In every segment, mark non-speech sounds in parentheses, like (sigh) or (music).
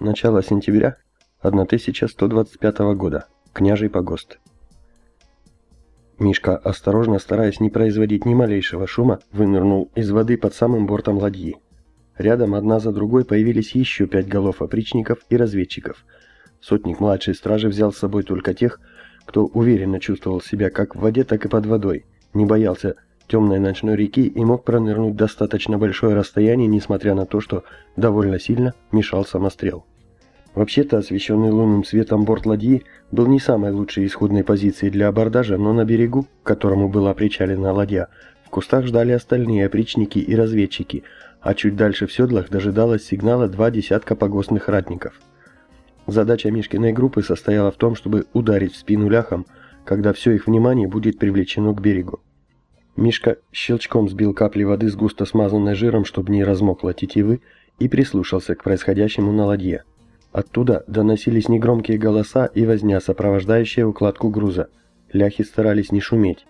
Начало сентября 1125 года. Княжий погост. Мишка, осторожно стараясь не производить ни малейшего шума, вынырнул из воды под самым бортом ладьи. Рядом одна за другой появились еще пять голов опричников и разведчиков. Сотник младшей стражи взял с собой только тех, кто уверенно чувствовал себя как в воде, так и под водой, не боялся темной ночной реки и мог пронырнуть достаточно большое расстояние, несмотря на то, что довольно сильно мешал самострел. Вообще-то, освещенный лунным светом борт ладьи был не самой лучшей исходной позицией для абордажа, но на берегу, к которому была причалена ладья, в кустах ждали остальные опричники и разведчики, а чуть дальше в седлах дожидалось сигнала два десятка погостных ратников. Задача Мишкиной группы состояла в том, чтобы ударить в спину ляхам, когда все их внимание будет привлечено к берегу. Мишка щелчком сбил капли воды с густо смазанной жиром, чтобы не размокла тетивы, и прислушался к происходящему на ладье. Оттуда доносились негромкие голоса и возня, сопровождающая укладку груза. Ляхи старались не шуметь.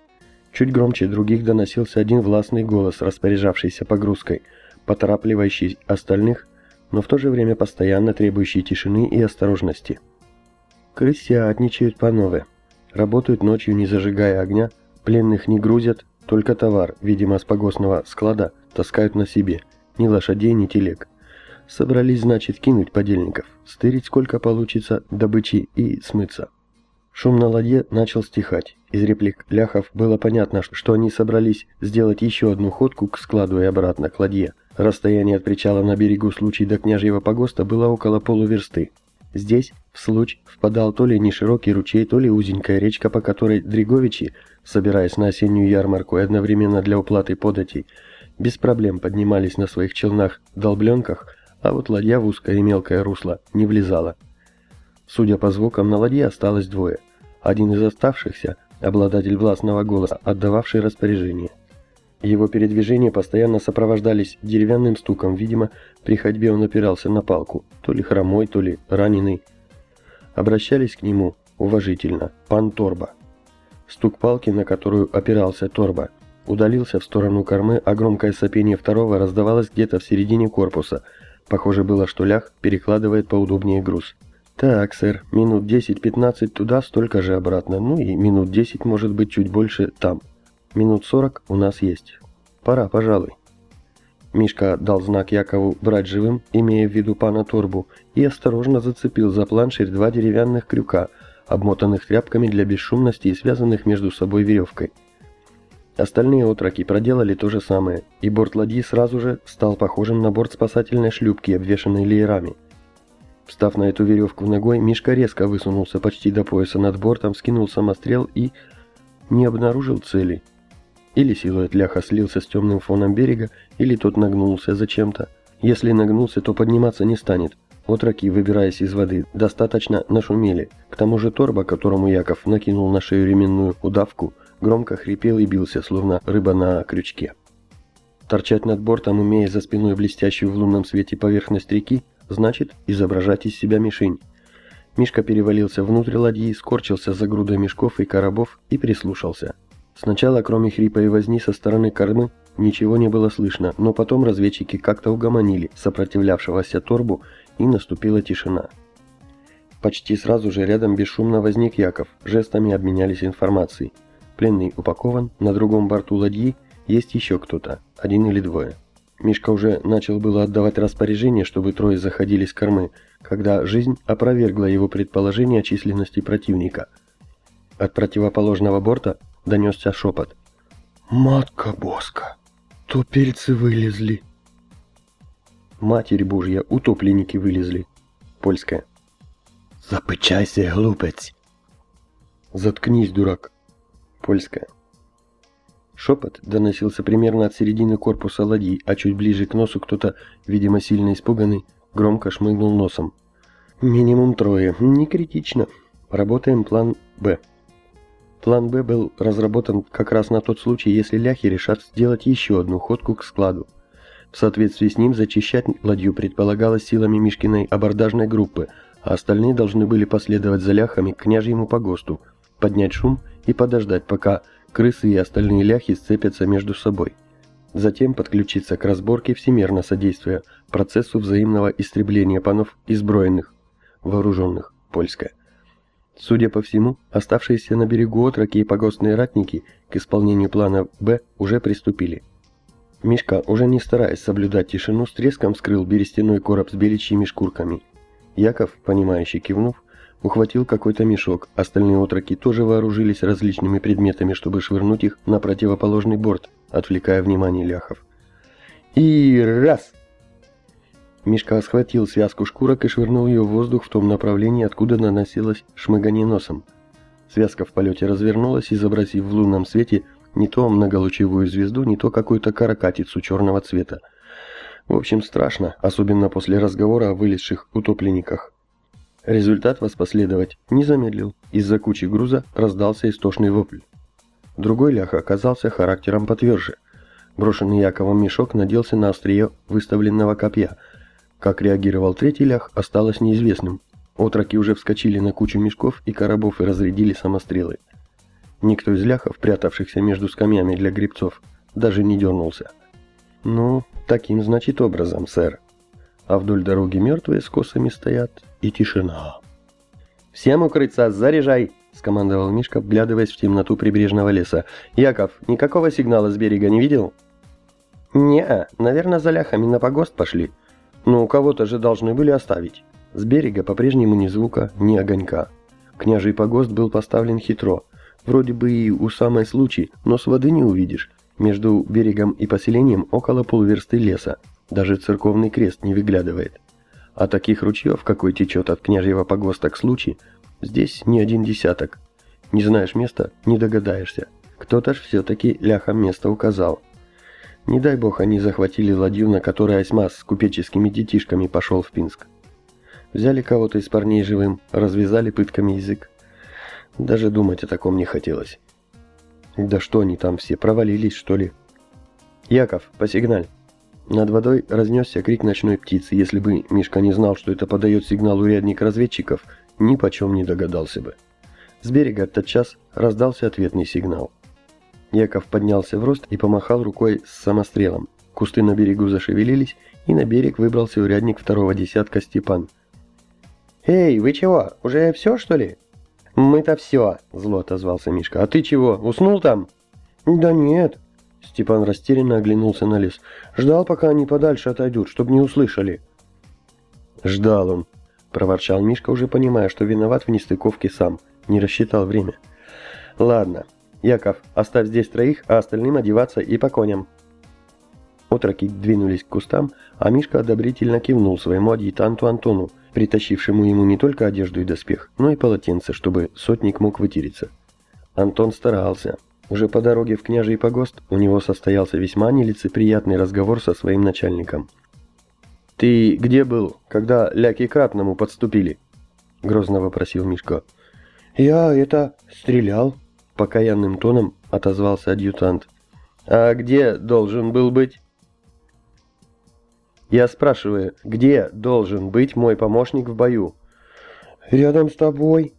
Чуть громче других доносился один властный голос, распоряжавшийся погрузкой, поторапливающий остальных, но в то же время постоянно требующий тишины и осторожности. Крысятничают по нове. Работают ночью, не зажигая огня, пленных не грузят, только товар, видимо, с погостного склада, таскают на себе. Ни лошадей, ни телег. Собрались, значит, кинуть подельников, стырить сколько получится добычи и смыться. Шум на ладье начал стихать. Из реплик ляхов было понятно, что они собрались сделать еще одну ходку к складу и обратно к ладье. Расстояние от причала на берегу случай до княжьего погоста было около полуверсты. Здесь, в случ, впадал то ли неширокий ручей, то ли узенькая речка, по которой Дриговичи, собираясь на осеннюю ярмарку и одновременно для уплаты податей, без проблем поднимались на своих челнах-долбленках, а вот ладья в узкое и мелкое русло не влезала. Судя по звукам, на ладье осталось двое. Один из оставшихся – обладатель властного голоса, отдававший распоряжение. Его передвижения постоянно сопровождались деревянным стуком, видимо, при ходьбе он опирался на палку, то ли хромой, то ли раненый. Обращались к нему уважительно «пан Торба». Стук палки, на которую опирался Торба, удалился в сторону кормы, а громкое сопение второго раздавалось где-то в середине корпуса – Похоже было, что лях перекладывает поудобнее груз. «Так, сэр, минут 10-15 туда, столько же обратно. Ну и минут 10, может быть, чуть больше там. Минут 40 у нас есть. Пора, пожалуй». Мишка дал знак Якову брать живым, имея в виду пана Торбу, и осторожно зацепил за планширь два деревянных крюка, обмотанных тряпками для бесшумности и связанных между собой веревкой. Остальные отроки проделали то же самое, и борт ладьи сразу же стал похожим на борт спасательной шлюпки, обвешанной леерами. Встав на эту веревку ногой, Мишка резко высунулся почти до пояса над бортом, скинул самострел и... не обнаружил цели. Или силуэт ляха слился с темным фоном берега, или тот нагнулся зачем-то. Если нагнулся, то подниматься не станет. Отроки, выбираясь из воды, достаточно нашумели. К тому же торба, которому Яков накинул на шею ременную удавку, громко хрипел и бился, словно рыба на крючке. Торчать над бортом, имея за спиной блестящую в лунном свете поверхность реки, значит изображать из себя мишень. Мишка перевалился внутрь ладьи, скорчился за грудой мешков и коробов и прислушался. Сначала, кроме хрипа и возни со стороны кормы, ничего не было слышно, но потом разведчики как-то угомонили сопротивлявшегося торбу, и наступила тишина. Почти сразу же рядом бесшумно возник Яков, жестами обменялись информацией. Пленный упакован, на другом борту ладьи есть еще кто-то, один или двое. Мишка уже начал было отдавать распоряжение, чтобы трое заходили с кормы, когда жизнь опровергла его предположение о численности противника. От противоположного борта донесся шепот. «Матка Боска! Тупельцы вылезли!» «Матерь Божья, утопленники вылезли!» Польская. «Запычайся, глупец!» «Заткнись, дурак!» Польская. Шепот доносился примерно от середины корпуса ладьи, а чуть ближе к носу кто-то, видимо сильно испуганный, громко шмыгнул носом. Минимум трое. Не критично. Работаем план «Б». План «Б» был разработан как раз на тот случай, если ляхи решат сделать еще одну ходку к складу. В соответствии с ним зачищать ладью предполагалось силами Мишкиной абордажной группы, а остальные должны были последовать за ляхами к княжьему погосту, поднять шум и подождать, пока крысы и остальные ляхи сцепятся между собой. Затем подключиться к разборке, всемерно содействуя процессу взаимного истребления панов изброенных, вооруженных, польская. Судя по всему, оставшиеся на берегу отроки и погостные ратники к исполнению плана «Б» уже приступили. Мишка, уже не стараясь соблюдать тишину, с треском вскрыл берестяной короб с беличьими шкурками. Яков, понимающий кивнув, ухватил какой-то мешок, остальные отроки тоже вооружились различными предметами, чтобы швырнуть их на противоположный борт, отвлекая внимание ляхов. И раз! Мишка схватил связку шкурок и швырнул ее в воздух в том направлении, откуда наносилось шмыгание носом. Связка в полете развернулась, изобразив в лунном свете не то многолучевую звезду, не то какую-то каракатицу черного цвета. В общем, страшно, особенно после разговора о вылезших утопленниках. Результат воспоследовать не замедлил. Из-за кучи груза раздался истошный вопль. Другой лях оказался характером потверже. Брошенный Яковом мешок наделся на острие выставленного копья – как реагировал третий лях, осталось неизвестным. Отроки уже вскочили на кучу мешков и коробов и разрядили самострелы. Никто из ляхов, прятавшихся между скамьями для грибцов, даже не дернулся. «Ну, таким, значит, образом, сэр. А вдоль дороги мертвые с косами стоят, и тишина». «Всем укрыться, заряжай!» — скомандовал Мишка, вглядываясь в темноту прибрежного леса. «Яков, никакого сигнала с берега не видел?» «Не-а, наверное, за ляхами на погост пошли. Но у кого-то же должны были оставить. С берега по-прежнему ни звука, ни огонька. Княжий погост был поставлен хитро. Вроде бы и у самой случай, но с воды не увидишь. Между берегом и поселением около полуверсты леса. Даже церковный крест не выглядывает. А таких ручьев, какой течет от княжьего погоста к случаю, здесь не один десяток. Не знаешь места, не догадаешься. Кто-то ж все-таки ляхом место указал. Не дай бог они захватили ладью, на которой Осьмас с купеческими детишками пошел в Пинск. Взяли кого-то из парней живым, развязали пытками язык. Даже думать о таком не хотелось. Да что они там все, провалились, что ли? Яков, посигналь. Над водой разнесся крик ночной птицы. Если бы Мишка не знал, что это подает сигнал урядник разведчиков, ни почем не догадался бы. С берега тотчас раздался ответный сигнал. Яков поднялся в рост и помахал рукой с самострелом. Кусты на берегу зашевелились, и на берег выбрался урядник второго десятка Степан. «Эй, вы чего, уже все, что ли?» «Мы-то все», — зло отозвался Мишка. «А ты чего, уснул там?» «Да нет». Степан растерянно оглянулся на лес. «Ждал, пока они подальше отойдут, чтобы не услышали». «Ждал он», — проворчал Мишка, уже понимая, что виноват в нестыковке сам. Не рассчитал время. «Ладно, «Яков, оставь здесь троих, а остальным одеваться и по коням». Отроки двинулись к кустам, а Мишка одобрительно кивнул своему адъютанту Антону, притащившему ему не только одежду и доспех, но и полотенце, чтобы сотник мог вытереться. Антон старался. Уже по дороге в княжий погост у него состоялся весьма нелицеприятный разговор со своим начальником. «Ты где был, когда ляки к подступили?» — грозно вопросил Мишка. «Я это... стрелял», покаянным тоном отозвался адъютант. «А где должен был быть?» «Я спрашиваю, где должен быть мой помощник в бою?» «Рядом с тобой».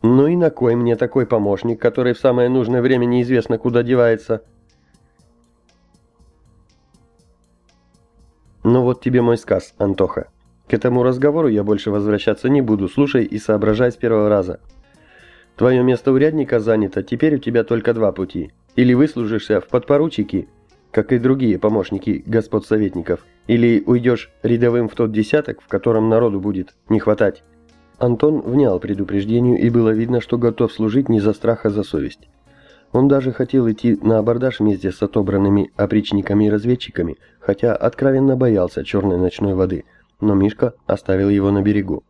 «Ну и на кой мне такой помощник, который в самое нужное время неизвестно куда девается?» «Ну вот тебе мой сказ, Антоха. К этому разговору я больше возвращаться не буду, слушай и соображай с первого раза. Твое место урядника занято, теперь у тебя только два пути. Или выслужишься в подпоручики, как и другие помощники господ советников, или уйдешь рядовым в тот десяток, в котором народу будет не хватать. Антон внял предупреждению, и было видно, что готов служить не за страх, а за совесть. Он даже хотел идти на абордаж вместе с отобранными опричниками и разведчиками, хотя откровенно боялся черной ночной воды, но Мишка оставил его на берегу.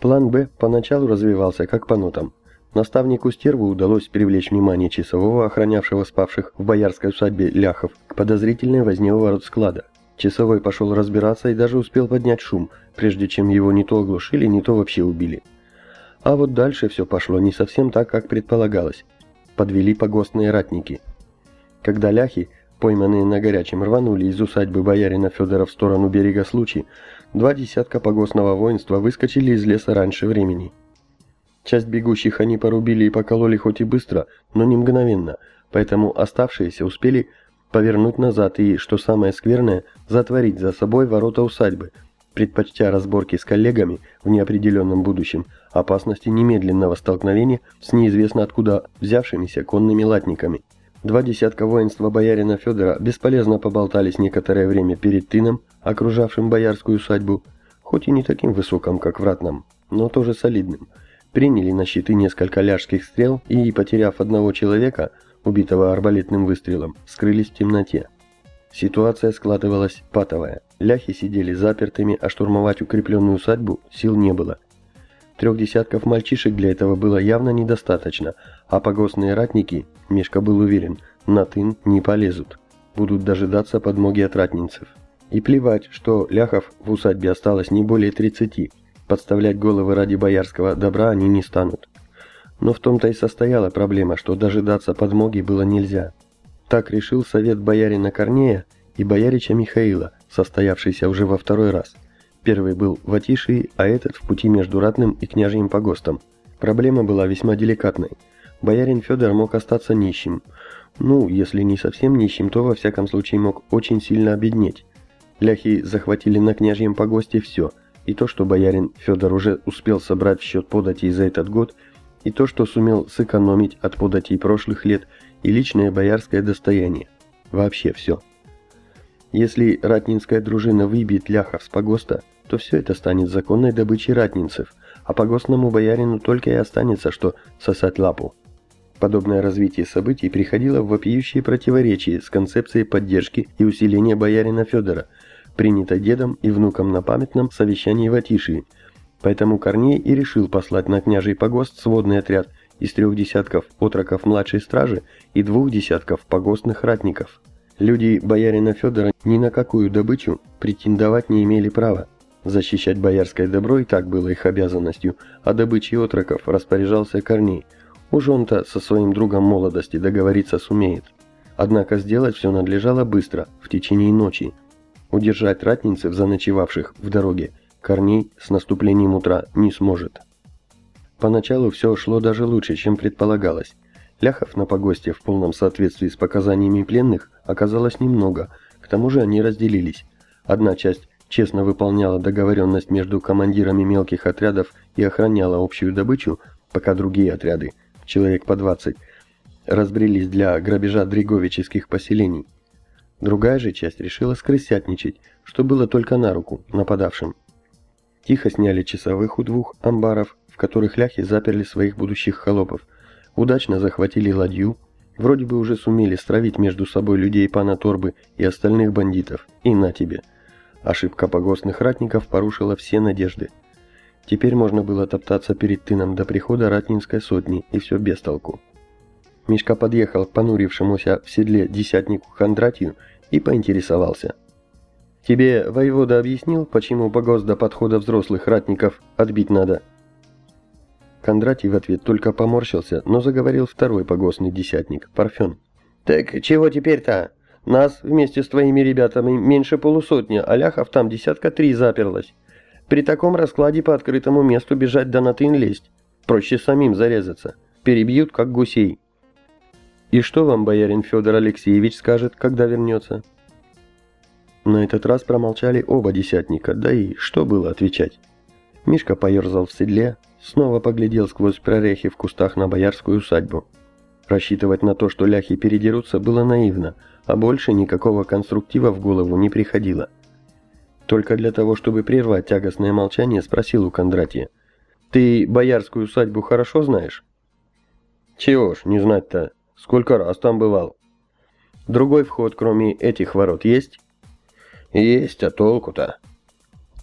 План «Б» поначалу развивался как по нотам. Наставнику Стерву удалось привлечь внимание часового, охранявшего спавших в боярской усадьбе ляхов, к подозрительной возне у ворот склада. Часовой пошел разбираться и даже успел поднять шум, прежде чем его не то оглушили, не то вообще убили. А вот дальше все пошло не совсем так, как предполагалось. Подвели погостные ратники. Когда ляхи, пойманные на горячем, рванули из усадьбы боярина Федора в сторону берега Случи, Два десятка погостного воинства выскочили из леса раньше времени. Часть бегущих они порубили и покололи хоть и быстро, но не мгновенно, поэтому оставшиеся успели повернуть назад и, что самое скверное, затворить за собой ворота усадьбы, предпочтя разборки с коллегами в неопределенном будущем опасности немедленного столкновения с неизвестно откуда взявшимися конными латниками. Два десятка воинства боярина Федора бесполезно поболтались некоторое время перед тыном, окружавшим боярскую усадьбу, хоть и не таким высоким, как в Ратном, но тоже солидным. Приняли на щиты несколько ляжских стрел и, потеряв одного человека, убитого арбалетным выстрелом, скрылись в темноте. Ситуация складывалась патовая. Ляхи сидели запертыми, а штурмовать укрепленную усадьбу сил не было. Трех десятков мальчишек для этого было явно недостаточно, а погостные ратники, Мишка был уверен, на тын не полезут. Будут дожидаться подмоги от ратнинцев. И плевать, что ляхов в усадьбе осталось не более 30. Подставлять головы ради боярского добра они не станут. Но в том-то и состояла проблема, что дожидаться подмоги было нельзя. Так решил совет боярина Корнея и боярича Михаила, состоявшийся уже во второй раз. Первый был в Атишии, а этот в пути между Ратным и княжьим погостом. Проблема была весьма деликатной. Боярин Федор мог остаться нищим. Ну, если не совсем нищим, то во всяком случае мог очень сильно обеднеть. Ляхи захватили на княжьем погосте все, и то, что боярин Федор уже успел собрать в счет податей за этот год, и то, что сумел сэкономить от податей прошлых лет, и личное боярское достояние. Вообще все. Если ратнинская дружина выбьет ляхов с погоста, то все это станет законной добычей ратнинцев, а погостному боярину только и останется, что сосать лапу. Подобное развитие событий приходило в вопиющие противоречие с концепцией поддержки и усиления боярина Федора, принятой дедом и внуком на памятном совещании в Атишии. Поэтому Корней и решил послать на княжий погост сводный отряд из трех десятков отроков младшей стражи и двух десятков погостных ратников. Люди боярина Федора ни на какую добычу претендовать не имели права. Защищать боярское добро и так было их обязанностью, а добычей отроков распоряжался Корней – Уж он-то со своим другом молодости договориться сумеет. Однако сделать все надлежало быстро, в течение ночи. Удержать ратницев, заночевавших в дороге, Корней с наступлением утра не сможет. Поначалу все шло даже лучше, чем предполагалось. Ляхов на погосте в полном соответствии с показаниями пленных оказалось немного, к тому же они разделились. Одна часть честно выполняла договоренность между командирами мелких отрядов и охраняла общую добычу, пока другие отряды – человек по 20, разбрелись для грабежа дриговических поселений. Другая же часть решила скрысятничать, что было только на руку нападавшим. Тихо сняли часовых у двух амбаров, в которых ляхи заперли своих будущих холопов, удачно захватили ладью, вроде бы уже сумели стравить между собой людей пана Торбы и остальных бандитов, и на тебе. Ошибка погостных ратников порушила все надежды. Теперь можно было топтаться перед тыном до прихода ратнинской сотни, и все без толку. Мишка подъехал к понурившемуся в седле десятнику Кондратью и поинтересовался. «Тебе воевода объяснил, почему погост до подхода взрослых ратников отбить надо?» Кондратий в ответ только поморщился, но заговорил второй погостный десятник, Парфен. «Так чего теперь-то? Нас вместе с твоими ребятами меньше полусотни, а ляхов там десятка три заперлось. При таком раскладе по открытому месту бежать да на тын лезть. Проще самим зарезаться. Перебьют, как гусей. И что вам, боярин Федор Алексеевич, скажет, когда вернется? На этот раз промолчали оба десятника, да и что было отвечать? Мишка поерзал в седле, снова поглядел сквозь прорехи в кустах на боярскую усадьбу. Рассчитывать на то, что ляхи передерутся, было наивно, а больше никакого конструктива в голову не приходило. Только для того, чтобы прервать тягостное молчание, спросил у Кондратия. «Ты боярскую усадьбу хорошо знаешь?» «Чего ж, не знать-то. Сколько раз там бывал?» «Другой вход, кроме этих ворот, есть?» «Есть, а толку-то?»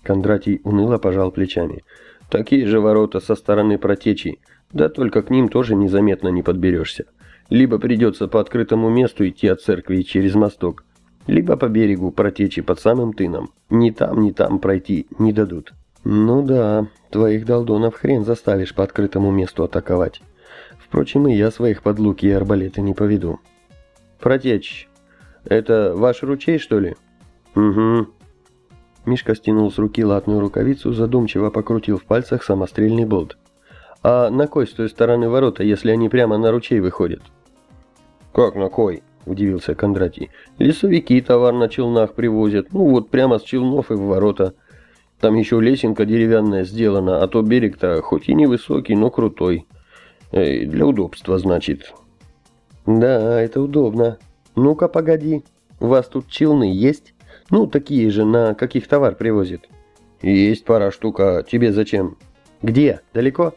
Кондратий уныло пожал плечами. «Такие же ворота со стороны протечи, да только к ним тоже незаметно не подберешься. Либо придется по открытому месту идти от церкви через мосток, либо по берегу протечи под самым тыном. Ни там, ни там пройти не дадут. Ну да, твоих долдонов хрен заставишь по открытому месту атаковать. Впрочем, и я своих подлуки и арбалеты не поведу. Протечь. Это ваш ручей, что ли? Угу. Мишка стянул с руки латную рукавицу, задумчиво покрутил в пальцах самострельный болт. А на кой с той стороны ворота, если они прямо на ручей выходят? Как на кой? – удивился Кондратий. «Лесовики товар на челнах привозят. Ну вот прямо с челнов и в ворота. Там еще лесенка деревянная сделана, а то берег-то хоть и невысокий, но крутой. Э, для удобства, значит». «Да, это удобно. Ну-ка, погоди. У вас тут челны есть? Ну, такие же, на каких товар привозят?» «Есть пара штук, а тебе зачем?» «Где? Далеко?»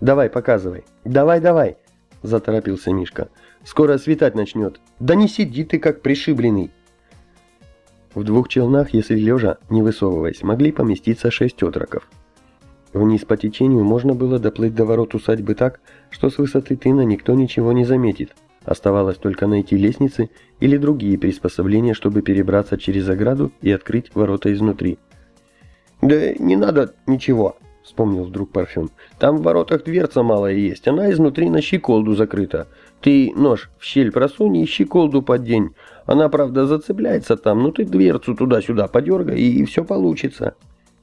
«Давай, показывай. Давай, давай!» – заторопился Мишка. «Скоро светать начнет. Да не сиди ты, как пришибленный!» В двух челнах, если лежа, не высовываясь, могли поместиться шесть отроков. Вниз по течению можно было доплыть до ворот усадьбы так, что с высоты тына никто ничего не заметит. Оставалось только найти лестницы или другие приспособления, чтобы перебраться через ограду и открыть ворота изнутри. «Да не надо ничего», вспомнил вдруг Парфюм. «Там в воротах дверца малая есть, она изнутри на щеколду закрыта. Ты нож в щель просунь и щеколду поддень. Она, правда, зацепляется там, но ты дверцу туда-сюда подергай, и все получится.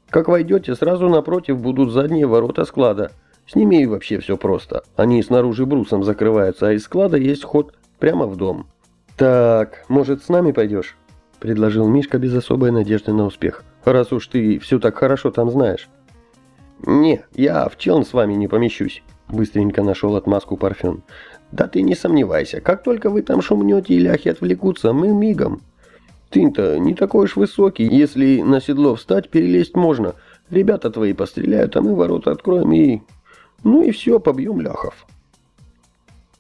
Как войдете, сразу напротив будут задние ворота склада. С ними и вообще все просто. Они снаружи брусом закрываются, а из склада есть ход прямо в дом». «Так, может, с нами пойдешь?» – предложил Мишка без особой надежды на успех. «Раз уж ты все так хорошо там знаешь». «Не, я в челн с вами не помещусь», — быстренько нашел отмазку Парфен. «Да ты не сомневайся, как только вы там шумнете и ляхи отвлекутся, мы мигом. Ты-то не такой уж высокий, если на седло встать, перелезть можно. Ребята твои постреляют, а мы ворота откроем и... Ну и все, побьем ляхов».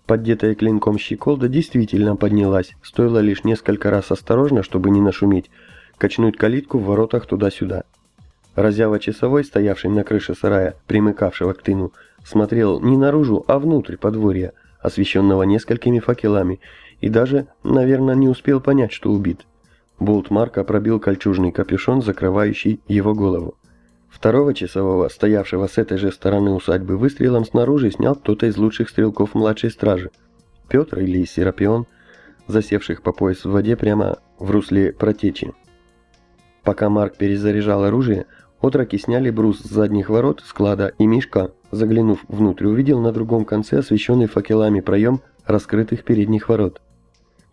Поддетая клинком щеколда действительно поднялась, стоило лишь несколько раз осторожно, чтобы не нашуметь, качнуть калитку в воротах туда-сюда. Разява часовой, стоявший на крыше сарая, примыкавшего к тыну, смотрел не наружу, а внутрь подворья, освещенного несколькими факелами, и даже, наверное, не успел понять, что убит. Болт Марка пробил кольчужный капюшон, закрывающий его голову. Второго часового, стоявшего с этой же стороны усадьбы, выстрелом снаружи снял кто-то из лучших стрелков младшей стражи. Петр или Серапион, засевших по пояс в воде прямо в русле протечи. Пока Марк перезаряжал оружие, Отроки сняли брус с задних ворот склада, и Мишка, заглянув внутрь, увидел на другом конце освещенный факелами проем раскрытых передних ворот.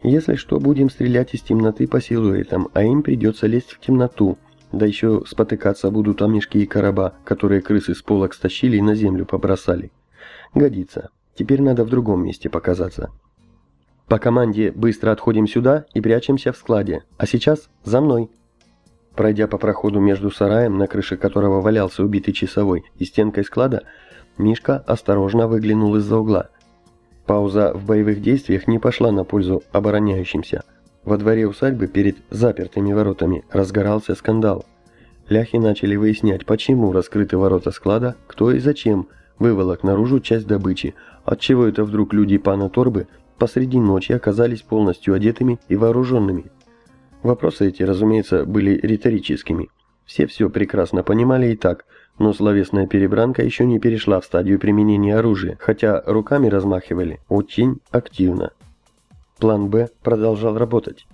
«Если что, будем стрелять из темноты по силуэтам, а им придется лезть в темноту, да еще спотыкаться будут о мешки и короба, которые крысы с полок стащили и на землю побросали. Годится. Теперь надо в другом месте показаться. По команде быстро отходим сюда и прячемся в складе, а сейчас за мной». Пройдя по проходу между сараем, на крыше которого валялся убитый часовой, и стенкой склада, Мишка осторожно выглянул из-за угла. Пауза в боевых действиях не пошла на пользу обороняющимся. Во дворе усадьбы перед запертыми воротами разгорался скандал. Ляхи начали выяснять, почему раскрыты ворота склада, кто и зачем выволок наружу часть добычи, отчего это вдруг люди пана Торбы посреди ночи оказались полностью одетыми и вооруженными. Вопросы эти, разумеется, были риторическими. Все все прекрасно понимали и так, но словесная перебранка еще не перешла в стадию применения оружия, хотя руками размахивали очень активно. План «Б» продолжал работать.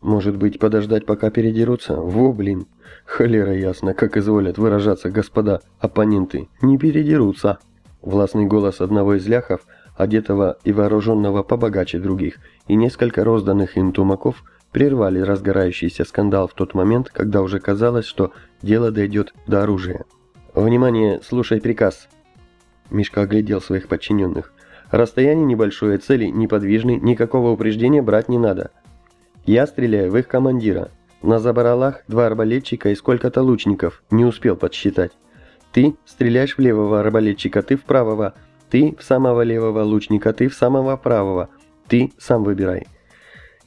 Может быть, подождать, пока передерутся? Во, блин! Холера ясно, как изволят выражаться господа оппоненты. Не передерутся. Властный голос одного из ляхов, одетого и вооруженного побогаче других, и несколько розданных им тумаков – прервали разгорающийся скандал в тот момент, когда уже казалось, что дело дойдет до оружия. «Внимание, слушай приказ!» Мишка оглядел своих подчиненных. «Расстояние небольшое, цели неподвижны, никакого упреждения брать не надо. Я стреляю в их командира. На забаралах два арбалетчика и сколько-то лучников, не успел подсчитать. Ты стреляешь в левого арбалетчика, ты в правого, ты в самого левого лучника, ты в самого правого. Ты сам выбирай.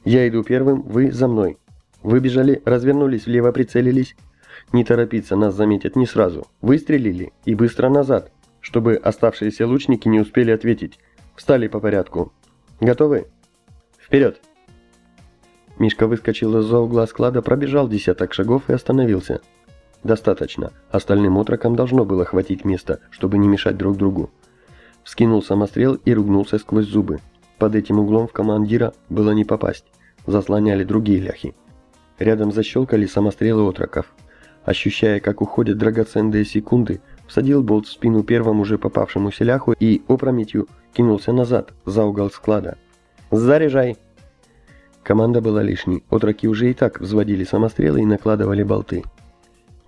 Я иду первым, вы за мной. Выбежали, развернулись влево, прицелились. Не торопиться, нас заметят не сразу. Выстрелили и быстро назад, чтобы оставшиеся лучники не успели ответить. Встали по порядку. Готовы? Вперед! Мишка выскочил из-за угла склада, пробежал десяток шагов и остановился. Достаточно. Остальным отрокам должно было хватить места, чтобы не мешать друг другу. Вскинул самострел и ругнулся сквозь зубы. Под этим углом в командира было не попасть заслоняли другие ляхи. Рядом защелкали самострелы отроков. Ощущая, как уходят драгоценные секунды, всадил болт в спину первому уже попавшемуся ляху и опрометью кинулся назад, за угол склада. «Заряжай!» Команда была лишней, отроки уже и так взводили самострелы и накладывали болты.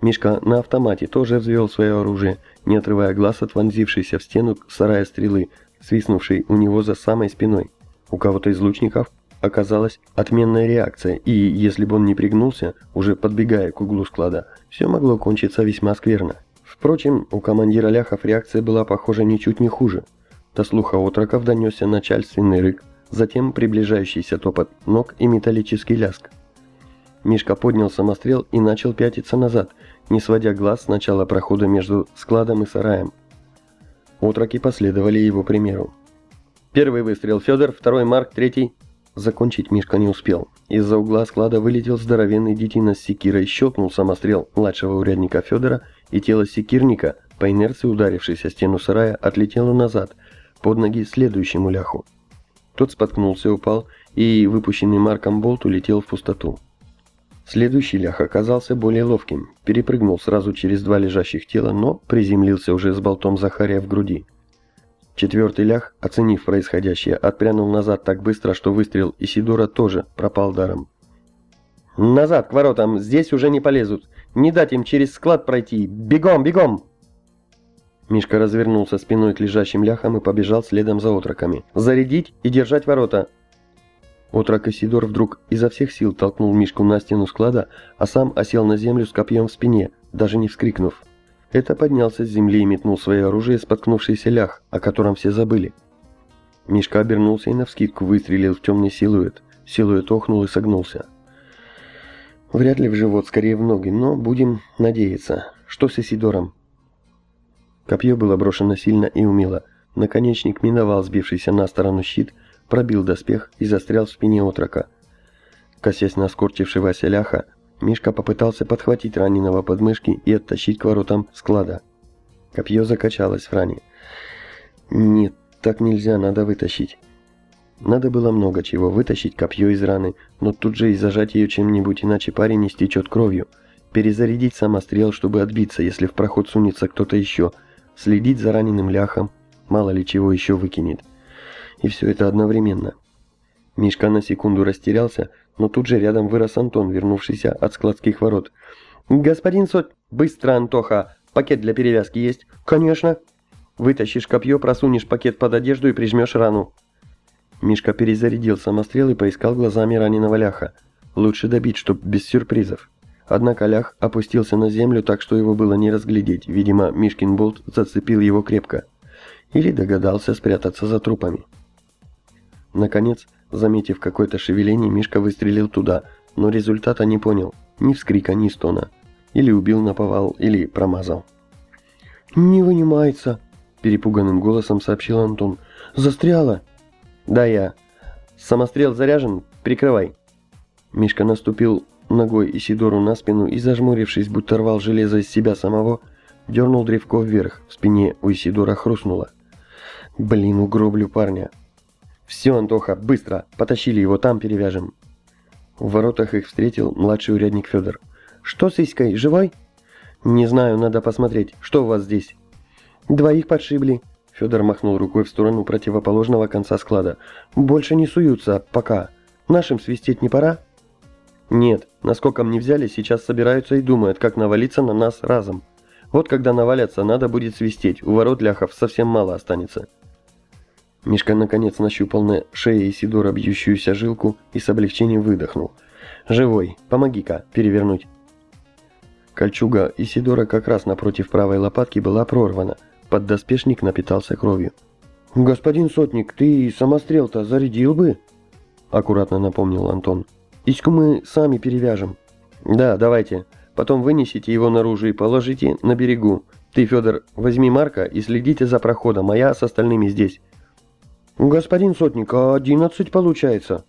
Мишка на автомате тоже взвел свое оружие, не отрывая глаз от вонзившейся в стену сарая стрелы, свистнувшей у него за самой спиной. У кого-то из лучников оказалась отменная реакция, и если бы он не пригнулся, уже подбегая к углу склада, все могло кончиться весьма скверно. Впрочем, у командира ляхов реакция была, похоже, ничуть не хуже. До слуха отроков донесся начальственный рык, затем приближающийся топот ног и металлический ляск. Мишка поднял самострел и начал пятиться назад, не сводя глаз с начала прохода между складом и сараем. Отроки последовали его примеру. Первый выстрел Федор, второй Марк, третий... Закончить Мишка не успел. Из-за угла склада вылетел здоровенный детина с секирой, щелкнул самострел младшего урядника Федора, и тело секирника, по инерции ударившись о стену сарая, отлетело назад, под ноги следующему ляху. Тот споткнулся, упал, и выпущенный Марком болт улетел в пустоту. Следующий лях оказался более ловким, перепрыгнул сразу через два лежащих тела, но приземлился уже с болтом Захария в груди. Четвертый лях, оценив происходящее, отпрянул назад так быстро, что выстрел Исидора тоже пропал даром. «Назад, к воротам! Здесь уже не полезут! Не дать им через склад пройти! Бегом, бегом!» Мишка развернулся спиной к лежащим ляхам и побежал следом за отроками. «Зарядить и держать ворота!» Отрок Исидор вдруг изо всех сил толкнул Мишку на стену склада, а сам осел на землю с копьем в спине, даже не вскрикнув. Это поднялся с земли и метнул свое оружие споткнувшийся лях, о котором все забыли. Мишка обернулся и навскидку выстрелил в темный силуэт. Силуэт охнул и согнулся. Вряд ли в живот, скорее в ноги, но будем надеяться. Что с Исидором? Копье было брошено сильно и умело. Наконечник миновал сбившийся на сторону щит, пробил доспех и застрял в спине отрока. Косясь на скорчившегося ляха, Мишка попытался подхватить раненого подмышки и оттащить к воротам склада. Копье закачалось в ране. «Нет, так нельзя, надо вытащить». Надо было много чего, вытащить копье из раны, но тут же и зажать ее чем-нибудь, иначе парень истечет кровью. Перезарядить самострел, чтобы отбиться, если в проход сунется кто-то еще. Следить за раненым ляхом, мало ли чего еще выкинет. И все это одновременно. Мишка на секунду растерялся, но тут же рядом вырос Антон, вернувшийся от складских ворот. «Господин Сот...» «Быстро, Антоха! Пакет для перевязки есть?» «Конечно!» «Вытащишь копье, просунешь пакет под одежду и прижмешь рану». Мишка перезарядил самострел и поискал глазами раненого ляха. Лучше добить, чтоб без сюрпризов. Однако лях опустился на землю так, что его было не разглядеть. Видимо, Мишкин болт зацепил его крепко. Или догадался спрятаться за трупами. Наконец, Заметив какое-то шевеление, Мишка выстрелил туда, но результата не понял. Ни вскрика, ни стона. Или убил наповал, или промазал. «Не вынимается», – перепуганным голосом сообщил Антон. «Застряла». «Да, я. Самострел заряжен? Прикрывай». Мишка наступил ногой Исидору на спину и, зажмурившись, будто рвал железо из себя самого, дернул древко вверх. В спине у Исидора хрустнуло. «Блин, угроблю парня. «Все, Антоха, быстро! Потащили его, там перевяжем!» В воротах их встретил младший урядник Федор. «Что с Иськой, живой?» «Не знаю, надо посмотреть. Что у вас здесь?» «Двоих подшибли». Федор махнул рукой в сторону противоположного конца склада. «Больше не суются, пока. Нашим свистеть не пора?» «Нет, насколько мне взяли, сейчас собираются и думают, как навалиться на нас разом. Вот когда навалятся, надо будет свистеть, у ворот ляхов совсем мало останется». Мишка наконец нащупал на шее Исидора бьющуюся жилку и с облегчением выдохнул. «Живой! Помоги-ка перевернуть!» Кольчуга Исидора как раз напротив правой лопатки была прорвана. Поддоспешник напитался кровью. «Господин Сотник, ты самострел-то зарядил бы?» Аккуратно напомнил Антон. «Иську мы сами перевяжем». «Да, давайте. Потом вынесите его наружу и положите на берегу. Ты, Федор, возьми Марка и следите за проходом, а я с остальными здесь. «Господин Сотник, а одиннадцать получается?»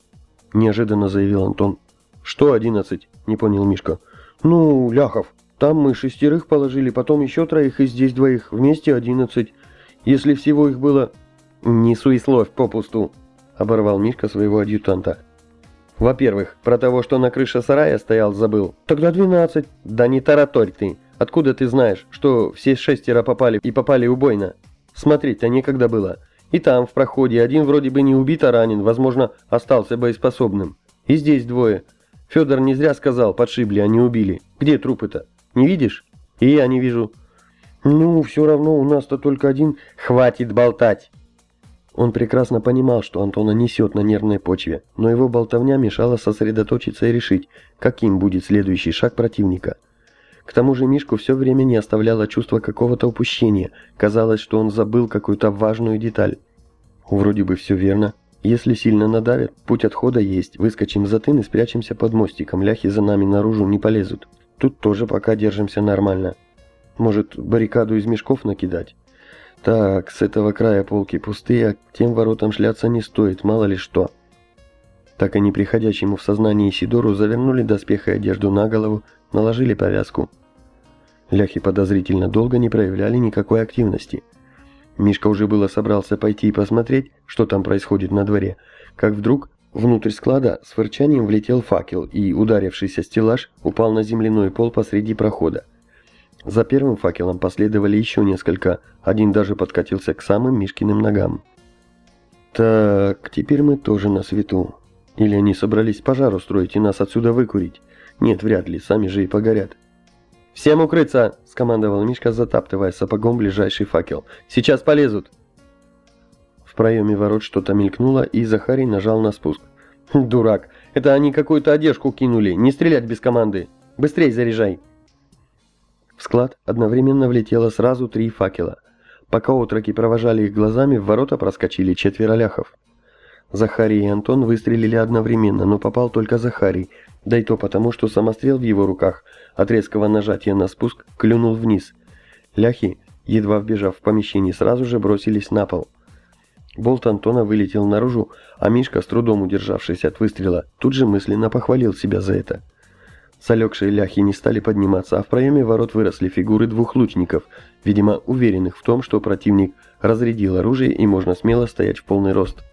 Неожиданно заявил Антон. «Что одиннадцать?» – не понял Мишка. «Ну, ляхов. Там мы шестерых положили, потом еще троих и здесь двоих. Вместе одиннадцать. Если всего их было...» «Не суесловь попусту!» – оборвал Мишка своего адъютанта. «Во-первых, про того, что на крыше сарая стоял, забыл. Тогда двенадцать. Да не тараторь ты. Откуда ты знаешь, что все шестеро попали и попали убойно? Смотреть-то некогда было». И там, в проходе, один вроде бы не убит, а ранен, возможно, остался боеспособным. И здесь двое. Федор не зря сказал, подшибли, а не убили. Где трупы-то? Не видишь? И я не вижу. Ну, все равно у нас-то только один. Хватит болтать. Он прекрасно понимал, что Антона несет на нервной почве, но его болтовня мешала сосредоточиться и решить, каким будет следующий шаг противника. К тому же Мишку все время не оставляло чувство какого-то упущения, казалось, что он забыл какую-то важную деталь. Вроде бы все верно. Если сильно надавят, путь отхода есть, выскочим за тын и спрячемся под мостиком, ляхи за нами наружу не полезут. Тут тоже пока держимся нормально. Может, баррикаду из мешков накидать? Так, с этого края полки пустые, а к тем воротам шляться не стоит, мало ли что. Так и не приходящему в сознание Сидору завернули доспех и одежду на голову, наложили повязку. Ляхи подозрительно долго не проявляли никакой активности. Мишка уже было собрался пойти и посмотреть, что там происходит на дворе, как вдруг внутрь склада с фырчанием влетел факел и, ударившийся стеллаж, упал на земляной пол посреди прохода. За первым факелом последовали еще несколько, один даже подкатился к самым Мишкиным ногам. Так, теперь мы тоже на свету. Или они собрались пожар устроить и нас отсюда выкурить? Нет, вряд ли, сами же и погорят. «Всем укрыться!» – скомандовал Мишка, затаптывая сапогом ближайший факел. «Сейчас полезут!» В проеме ворот что-то мелькнуло, и Захарий нажал на спуск. «Дурак! Это они какую-то одежку кинули! Не стрелять без команды! Быстрей заряжай!» В склад одновременно влетело сразу три факела. Пока отроки провожали их глазами, в ворота проскочили четверо ляхов. Захарий и Антон выстрелили одновременно, но попал только Захарий, да и то потому, что самострел в его руках от резкого нажатия на спуск клюнул вниз. Ляхи, едва вбежав в помещение, сразу же бросились на пол. Болт Антона вылетел наружу, а Мишка, с трудом удержавшись от выстрела, тут же мысленно похвалил себя за это. Солегшие ляхи не стали подниматься, а в проеме ворот выросли фигуры двух лучников, видимо, уверенных в том, что противник разрядил оружие и можно смело стоять в полный рост.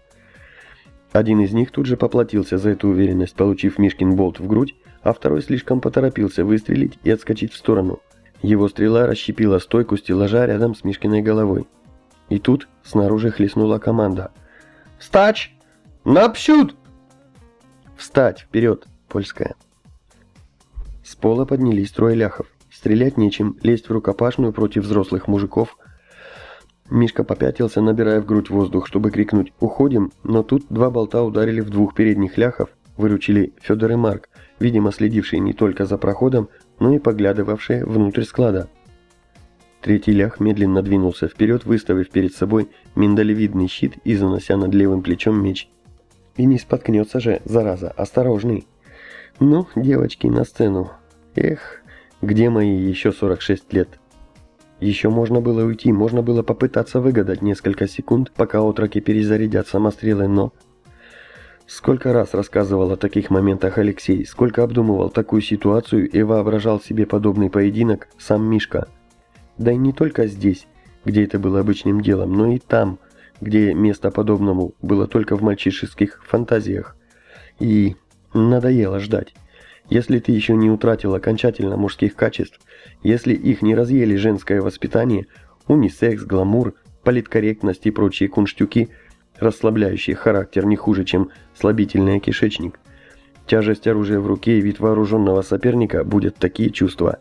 Один из них тут же поплатился за эту уверенность, получив Мишкин болт в грудь, а второй слишком поторопился выстрелить и отскочить в сторону. Его стрела расщепила стойку стеллажа рядом с Мишкиной головой. И тут снаружи хлестнула команда. «Встать! Напсют!» «Встать! Вперед!» Польская. С пола поднялись трое ляхов. Стрелять нечем, лезть в рукопашную против взрослых мужиков. Мишка попятился, набирая в грудь воздух, чтобы крикнуть «Уходим!», но тут два болта ударили в двух передних ляхов, выручили Федор и Марк, видимо следившие не только за проходом, но и поглядывавшие внутрь склада. Третий лях медленно двинулся вперед, выставив перед собой миндалевидный щит и занося над левым плечом меч. И не споткнется же, зараза, осторожный. Ну, девочки, на сцену, Эх, где мои еще 46 лет? Еще можно было уйти, можно было попытаться выгадать несколько секунд, пока отроки перезарядят самострелы, но... Сколько раз рассказывал о таких моментах Алексей, сколько обдумывал такую ситуацию и воображал себе подобный поединок сам Мишка. Да и не только здесь, где это было обычным делом, но и там, где место подобному было только в мальчишеских фантазиях. И надоело ждать. Если ты еще не утратил окончательно мужских качеств, если их не разъели женское воспитание, унисекс, гламур, политкорректность и прочие кунштюки, расслабляющие характер не хуже, чем слабительный кишечник, тяжесть оружия в руке и вид вооруженного соперника будет такие чувства.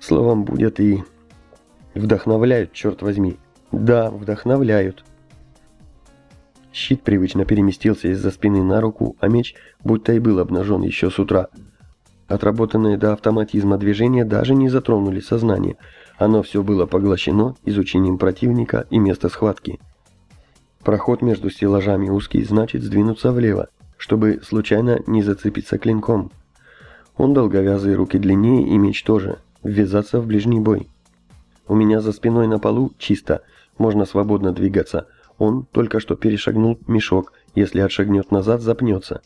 Словом, будет и вдохновляют, черт возьми. Да, вдохновляют. Щит привычно переместился из-за спины на руку, а меч, будто и был обнажен еще с утра, Отработанные до автоматизма движения даже не затронули сознание. Оно все было поглощено изучением противника и места схватки. Проход между стеллажами узкий, значит сдвинуться влево, чтобы случайно не зацепиться клинком. Он долговязый, руки длиннее и меч тоже. Ввязаться в ближний бой. У меня за спиной на полу чисто, можно свободно двигаться. Он только что перешагнул мешок, если отшагнет назад, запнется.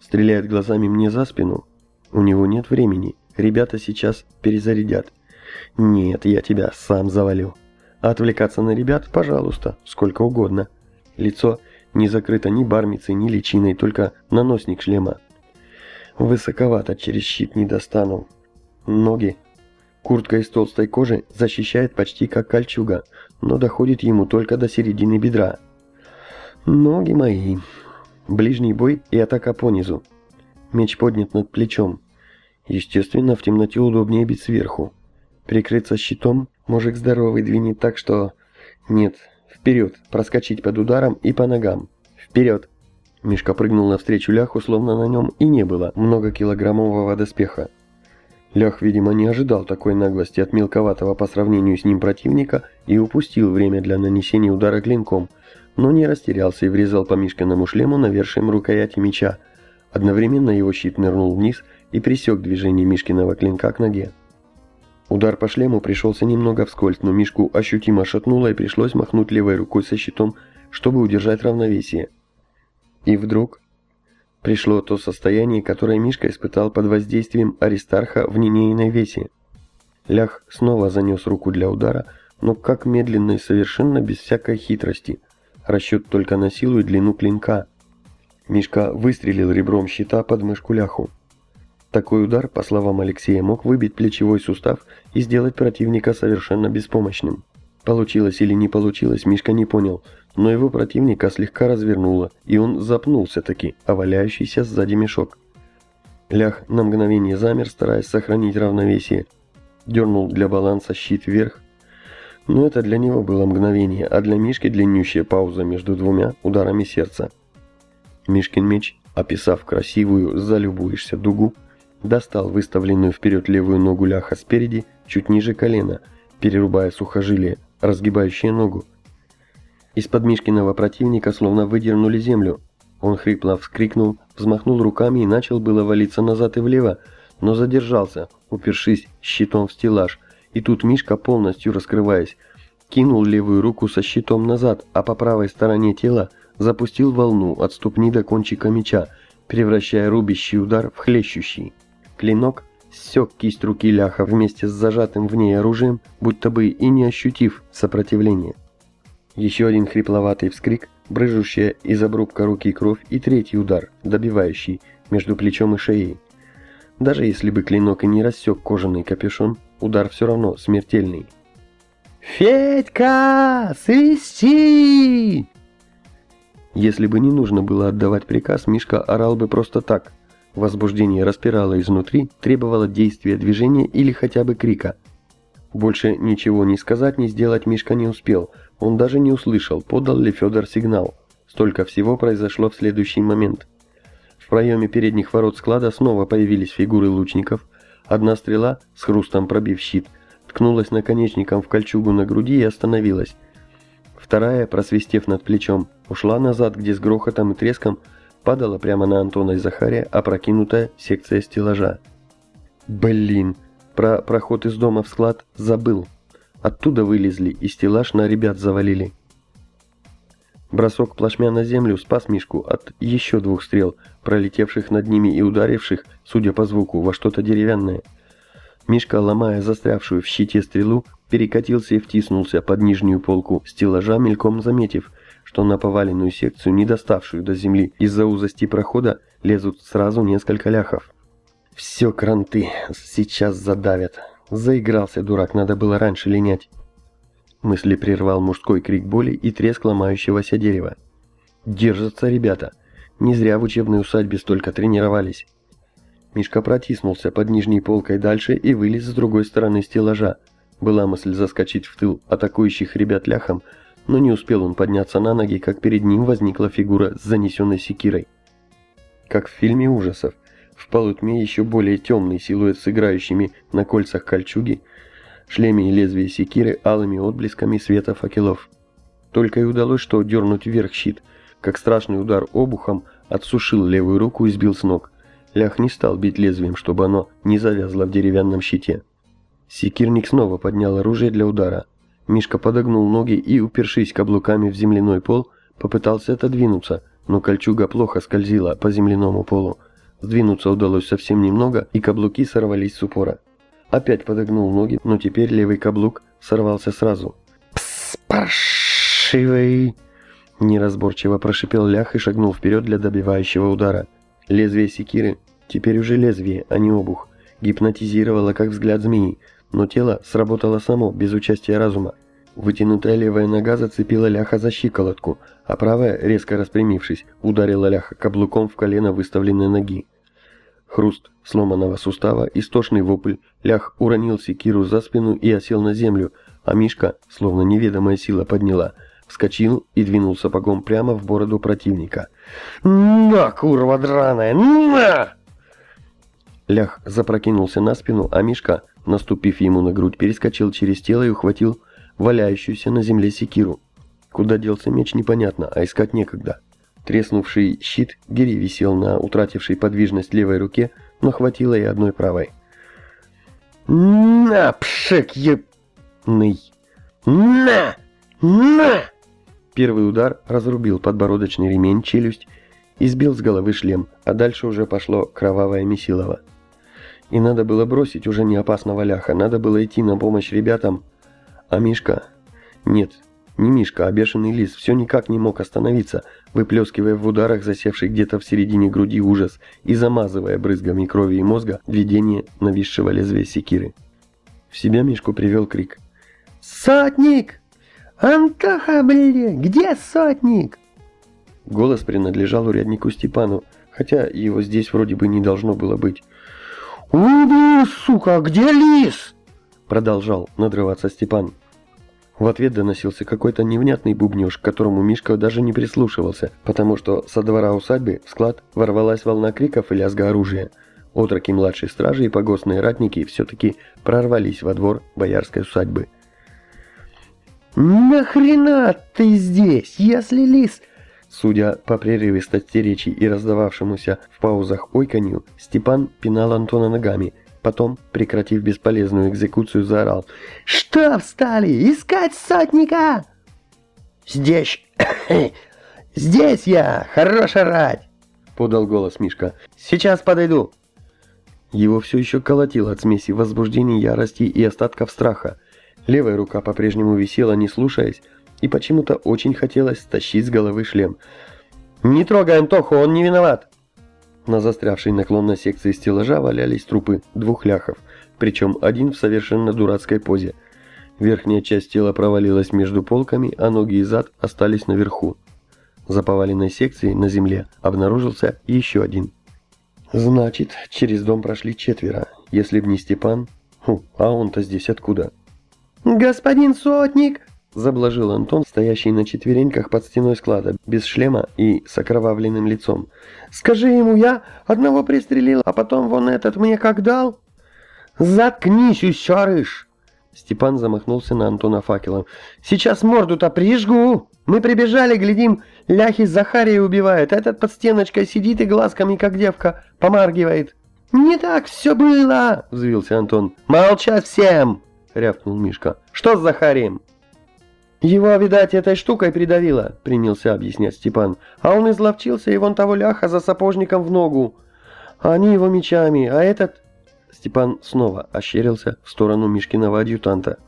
Стреляет глазами мне за спину, у него нет времени. Ребята сейчас перезарядят. Нет, я тебя сам завалю. Отвлекаться на ребят, пожалуйста, сколько угодно. Лицо не закрыто ни бармицей, ни личиной, только наносник шлема. Высоковато, через щит не достану. Ноги. Куртка из толстой кожи защищает почти как кольчуга, но доходит ему только до середины бедра. Ноги мои. Ближний бой и атака по низу. Меч поднят над плечом. Естественно, в темноте удобнее бить сверху. Прикрыться щитом, мужик здоровый двинет так, что... Нет, вперед, проскочить под ударом и по ногам. Вперед! Мишка прыгнул навстречу ляху, словно на нем и не было многокилограммового доспеха. Лях, видимо, не ожидал такой наглости от мелковатого по сравнению с ним противника и упустил время для нанесения удара клинком, но не растерялся и врезал по Мишкиному шлему навершием рукояти меча. Одновременно его щит нырнул вниз и пресек движение Мишкиного клинка к ноге. Удар по шлему пришелся немного вскользь, но Мишку ощутимо шатнуло и пришлось махнуть левой рукой со щитом, чтобы удержать равновесие. И вдруг пришло то состояние, которое Мишка испытал под воздействием Аристарха в ненейной весе. Лях снова занес руку для удара, но как медленно и совершенно без всякой хитрости. Расчет только на силу и длину клинка. Мишка выстрелил ребром щита под мышку ляху. Такой удар, по словам Алексея, мог выбить плечевой сустав и сделать противника совершенно беспомощным. Получилось или не получилось, Мишка не понял, но его противника слегка развернуло, и он запнулся таки, а валяющийся сзади мешок. Лях на мгновение замер, стараясь сохранить равновесие. Дернул для баланса щит вверх. Но это для него было мгновение, а для Мишки длиннющая пауза между двумя ударами сердца. Мишкин меч, описав красивую «залюбуешься» дугу, достал выставленную вперед левую ногу ляха спереди, чуть ниже колена, перерубая сухожилие, разгибающее ногу. Из-под Мишкиного противника словно выдернули землю. Он хрипло вскрикнул, взмахнул руками и начал было валиться назад и влево, но задержался, упершись щитом в стеллаж, и тут Мишка, полностью раскрываясь, кинул левую руку со щитом назад, а по правой стороне тела запустил волну от ступни до кончика меча, превращая рубящий удар в хлещущий. Клинок ссек кисть руки ляха вместе с зажатым в ней оружием, будто бы и не ощутив сопротивления. Еще один хрипловатый вскрик, брыжущая из обрубка руки кровь и третий удар, добивающий между плечом и шеей. Даже если бы клинок и не рассек кожаный капюшон, удар все равно смертельный. «Федька, свисти!» Если бы не нужно было отдавать приказ, Мишка орал бы просто так – Возбуждение распирало изнутри, требовало действия, движения или хотя бы крика. Больше ничего не сказать, ни сделать Мишка не успел. Он даже не услышал, подал ли Федор сигнал. Столько всего произошло в следующий момент. В проеме передних ворот склада снова появились фигуры лучников. Одна стрела, с хрустом пробив щит, ткнулась наконечником в кольчугу на груди и остановилась. Вторая, просвистев над плечом, ушла назад, где с грохотом и треском падала прямо на Антона и Захария опрокинутая секция стеллажа. Блин, про проход из дома в склад забыл. Оттуда вылезли и стеллаж на ребят завалили. Бросок плашмя на землю спас Мишку от еще двух стрел, пролетевших над ними и ударивших, судя по звуку, во что-то деревянное. Мишка, ломая застрявшую в щите стрелу, перекатился и втиснулся под нижнюю полку стеллажа, мельком заметив, что на поваленную секцию, не доставшую до земли, из-за узости прохода лезут сразу несколько ляхов. «Все, кранты, сейчас задавят. Заигрался дурак, надо было раньше линять». Мысли прервал мужской крик боли и треск ломающегося дерева. «Держатся ребята. Не зря в учебной усадьбе столько тренировались». Мишка протиснулся под нижней полкой дальше и вылез с другой стороны стеллажа. Была мысль заскочить в тыл атакующих ребят ляхом, но не успел он подняться на ноги, как перед ним возникла фигура с занесенной секирой. Как в фильме ужасов, в полутьме еще более темный силуэт с играющими на кольцах кольчуги, шлеме и лезвие секиры алыми отблесками света факелов. Только и удалось, что дернуть вверх щит, как страшный удар обухом отсушил левую руку и сбил с ног. Лях не стал бить лезвием, чтобы оно не завязло в деревянном щите. Секирник снова поднял оружие для удара, Мишка подогнул ноги и, упершись каблуками в земляной пол, попытался отодвинуться, но кольчуга плохо скользила по земляному полу. Сдвинуться удалось совсем немного, и каблуки сорвались с упора. Опять подогнул ноги, но теперь левый каблук сорвался сразу. «Пс, паршивый!» Неразборчиво прошипел лях и шагнул вперед для добивающего удара. Лезвие секиры, теперь уже лезвие, а не обух, гипнотизировало, как взгляд змеи, но тело сработало само, без участия разума. Вытянутая левая нога зацепила ляха за щиколотку, а правая, резко распрямившись, ударила ляха каблуком в колено выставленной ноги. Хруст сломанного сустава, истошный вопль, лях уронил секиру за спину и осел на землю, а Мишка, словно неведомая сила подняла, вскочил и двинул сапогом прямо в бороду противника. «На, курва драная, на!» Лях запрокинулся на спину, а Мишка, наступив ему на грудь, перескочил через тело и ухватил валяющуюся на земле секиру. Куда делся меч, непонятно, а искать некогда. Треснувший щит Гири висел на утратившей подвижность левой руке, но хватило и одной правой. «На, пшек ебный! На! На!» Первый удар разрубил подбородочный ремень, челюсть и сбил с головы шлем, а дальше уже пошло кровавое месилово. И надо было бросить уже не опасного ляха, надо было идти на помощь ребятам, а Мишка... Нет, не Мишка, а бешеный лис все никак не мог остановиться, выплескивая в ударах засевший где-то в середине груди ужас и замазывая брызгами крови и мозга видение нависшего лезвия секиры. В себя Мишку привел крик. «Сотник! Антоха, блин, где сотник?» Голос принадлежал уряднику Степану, хотя его здесь вроде бы не должно было быть. «Уйди, сука, где лис?» Продолжал надрываться Степан. В ответ доносился какой-то невнятный бубнёж, к которому Мишка даже не прислушивался, потому что со двора усадьбы в склад ворвалась волна криков и лязга оружия. Отроки младшей стражи и погостные ратники все-таки прорвались во двор боярской усадьбы. «Нахрена ты здесь, если лис...» Судя по прерывистой речи и раздававшемуся в паузах ойканью, Степан пинал Антона ногами – Потом, прекратив бесполезную экзекуцию, заорал. «Что встали? Искать сотника!» «Здесь... (coughs) здесь я! Хорош орать!» Подал голос Мишка. «Сейчас подойду!» Его все еще колотило от смеси возбуждения, ярости и остатков страха. Левая рука по-прежнему висела, не слушаясь, и почему-то очень хотелось стащить с головы шлем. «Не трогай Антоху, он не виноват!» На застрявшей наклонной секции стеллажа валялись трупы двух ляхов, причем один в совершенно дурацкой позе. Верхняя часть тела провалилась между полками, а ноги и зад остались наверху. За поваленной секцией на земле обнаружился еще один. Значит, через дом прошли четверо. Если б не Степан... Ху, а он-то здесь откуда? «Господин Сотник!» Заблажил Антон, стоящий на четвереньках под стеной склада, без шлема и с окровавленным лицом. «Скажи ему, я одного пристрелил, а потом вон этот мне как дал?» «Заткнись, ущерыш!» Степан замахнулся на Антона факелом. «Сейчас морду-то прижгу! Мы прибежали, глядим, ляхи Захария убивают, этот под стеночкой сидит и глазками, как девка, помаргивает». «Не так все было!» — взвился Антон. «Молчать всем!» — рявкнул Мишка. «Что с Захарием?» «Его, видать, этой штукой придавило», — принялся объяснять Степан. «А он изловчился, и вон того ляха за сапожником в ногу. Они его мечами, а этот...» Степан снова ощерился в сторону Мишкиного адъютанта.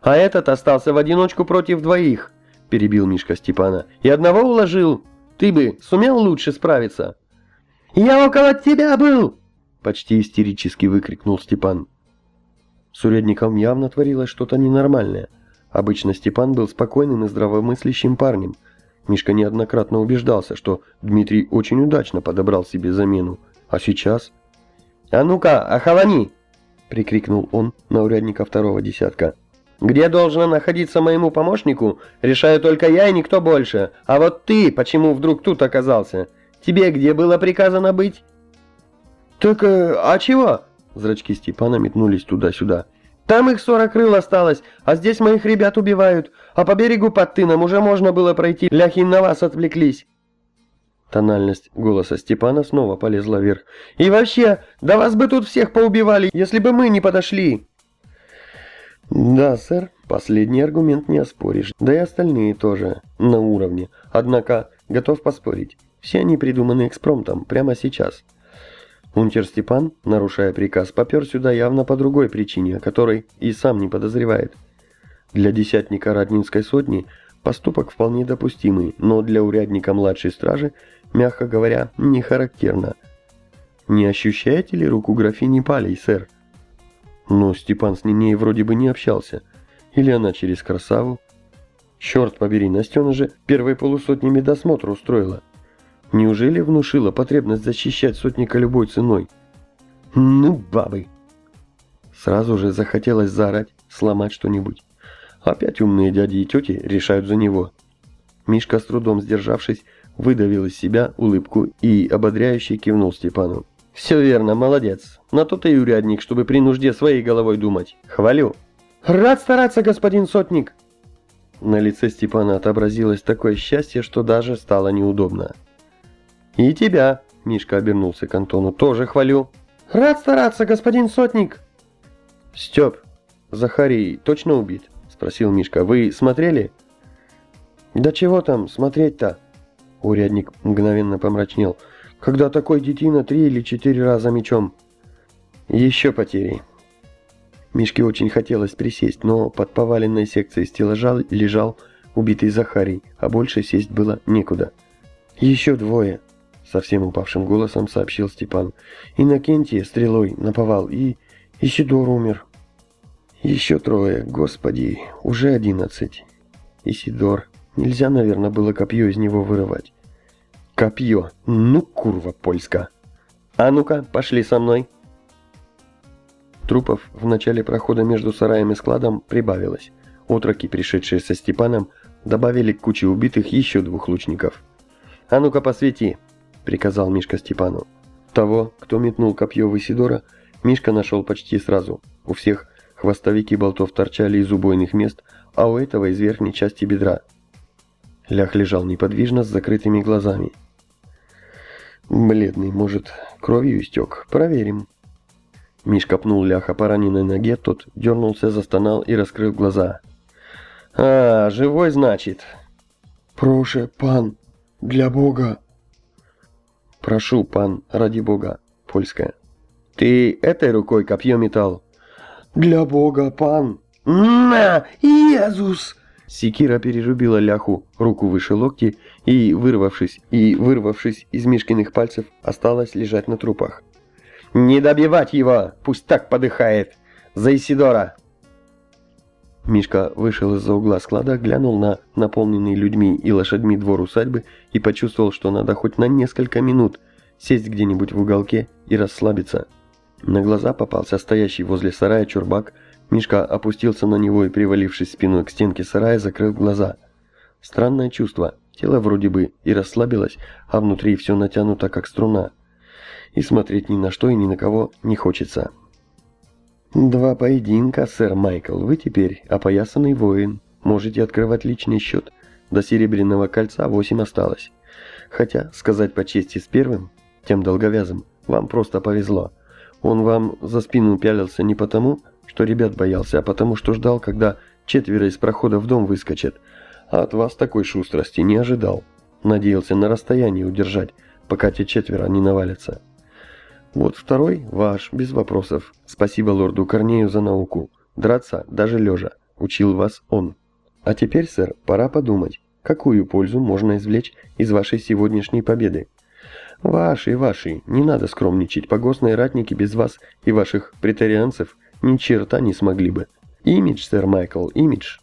«А этот остался в одиночку против двоих», — перебил Мишка Степана. «И одного уложил. Ты бы сумел лучше справиться?» «Я около тебя был!» — почти истерически выкрикнул Степан. С урядником явно творилось что-то ненормальное — Обычно Степан был спокойным и здравомыслящим парнем. Мишка неоднократно убеждался, что Дмитрий очень удачно подобрал себе замену. А сейчас... «А ну-ка, охолони!» — прикрикнул он на урядника второго десятка. «Где должно находиться моему помощнику, решаю только я и никто больше. А вот ты почему вдруг тут оказался? Тебе где было приказано быть?» «Так, э, а чего?» Зрачки Степана метнулись туда-сюда. Там их сорок крыл осталось, а здесь моих ребят убивают. А по берегу под тыном уже можно было пройти, ляхи на вас отвлеклись». Тональность голоса Степана снова полезла вверх. «И вообще, да вас бы тут всех поубивали, если бы мы не подошли!» «Да, сэр, последний аргумент не оспоришь, да и остальные тоже на уровне. Однако, готов поспорить, все они придуманы экспромтом, прямо сейчас. Унтер Степан, нарушая приказ, попер сюда явно по другой причине, о которой и сам не подозревает. Для десятника Раднинской сотни поступок вполне допустимый, но для урядника младшей стражи, мягко говоря, не характерно. Не ощущаете ли руку графини Палей, сэр? Но Степан с ней вроде бы не общался. Или она через красаву? Черт побери, Настена же первой полусотни медосмотра устроила. Неужели внушила потребность защищать сотника любой ценой? Ну, бабы! Сразу же захотелось заорать, сломать что-нибудь. Опять умные дяди и тети решают за него. Мишка, с трудом сдержавшись, выдавил из себя улыбку и ободряюще кивнул Степану. «Все верно, молодец. На то ты и урядник, чтобы при нужде своей головой думать. Хвалю». «Рад стараться, господин сотник!» На лице Степана отобразилось такое счастье, что даже стало неудобно. «И тебя», — Мишка обернулся к Антону, — «тоже хвалю». «Рад стараться, господин сотник!» «Степ, Захарий точно убит?» — спросил Мишка. «Вы смотрели?» «Да чего там смотреть-то?» Урядник мгновенно помрачнел. «Когда такой детина три или четыре раза мечом?» «Еще потери». Мишке очень хотелось присесть, но под поваленной секцией стеллажа лежал убитый Захарий, а больше сесть было некуда. «Еще двое», — совсем упавшим голосом сообщил Степан. «Иннокентий стрелой наповал, и Исидор умер». «Еще трое, господи, уже одиннадцать. Исидор, Нельзя, наверное, было копье из него вырывать. Копье. Ну, курва польска. А ну-ка, пошли со мной. Трупов в начале прохода между сараем и складом прибавилось. Отроки, пришедшие со Степаном, добавили к куче убитых еще двух лучников. «А ну-ка, посвети!» — приказал Мишка Степану. Того, кто метнул копье в Исидора, Мишка нашел почти сразу. У всех хвостовики болтов торчали из убойных мест, а у этого из верхней части бедра. Лях лежал неподвижно с закрытыми глазами. Бледный, может, кровью истек. Проверим. Мишка пнул Ляха по раненой ноге, тот дернулся, застонал и раскрыл глаза. «А, живой, значит?» «Проше, пан, для Бога!» «Прошу, пан, ради Бога!» Польская. «Ты этой рукой копье метал?» «Для Бога, пан!» «На, Иисус!» Секира перерубила ляху руку выше локти и, вырвавшись, и, вырвавшись из Мишкиных пальцев, осталась лежать на трупах. «Не добивать его! Пусть так подыхает! За Исидора!» Мишка вышел из-за угла склада, глянул на наполненный людьми и лошадьми двор усадьбы и почувствовал, что надо хоть на несколько минут сесть где-нибудь в уголке и расслабиться. На глаза попался стоящий возле сарая чурбак Мишка опустился на него и, привалившись спиной к стенке сарая, закрыл глаза. Странное чувство. Тело вроде бы и расслабилось, а внутри все натянуто, как струна. И смотреть ни на что и ни на кого не хочется. «Два поединка, сэр Майкл. Вы теперь опоясанный воин. Можете открывать личный счет. До серебряного кольца восемь осталось. Хотя, сказать по чести с первым, тем долговязым, вам просто повезло. Он вам за спину пялился не потому, что ребят боялся, а потому что ждал, когда четверо из прохода в дом выскочат. А от вас такой шустрости не ожидал. Надеялся на расстоянии удержать, пока те четверо не навалятся. Вот второй ваш, без вопросов. Спасибо лорду Корнею за науку. Драться, даже лежа, учил вас он. А теперь, сэр, пора подумать, какую пользу можно извлечь из вашей сегодняшней победы. Ваши, ваши, не надо скромничать, погостные ратники без вас и ваших претарианцев ни черта не смогли бы. Имидж, сэр Майкл, имидж.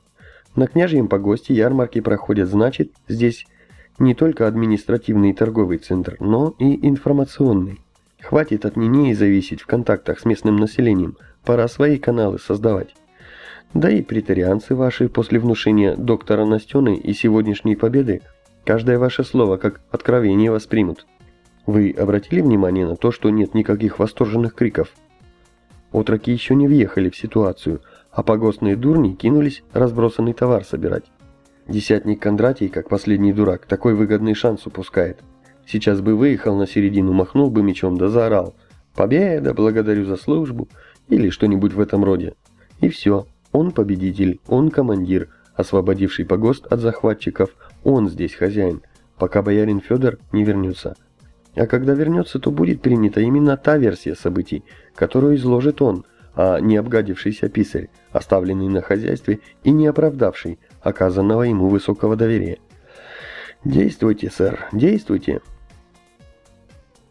На княжьем погосте ярмарки проходят, значит, здесь не только административный и торговый центр, но и информационный. Хватит от Нинеи зависеть в контактах с местным населением, пора свои каналы создавать. Да и претарианцы ваши после внушения доктора Настены и сегодняшней победы каждое ваше слово как откровение воспримут. Вы обратили внимание на то, что нет никаких восторженных криков? Отроки еще не въехали в ситуацию, а погостные дурни кинулись разбросанный товар собирать. Десятник Кондратий, как последний дурак, такой выгодный шанс упускает. Сейчас бы выехал на середину, махнул бы мечом да заорал «Победа! Благодарю за службу!» или что-нибудь в этом роде. И все. Он победитель, он командир, освободивший погост от захватчиков, он здесь хозяин, пока боярин Федор не вернется. А когда вернется, то будет принята именно та версия событий, которую изложит он, а не обгадившийся писарь, оставленный на хозяйстве и не оправдавший оказанного ему высокого доверия. «Действуйте, сэр, действуйте!»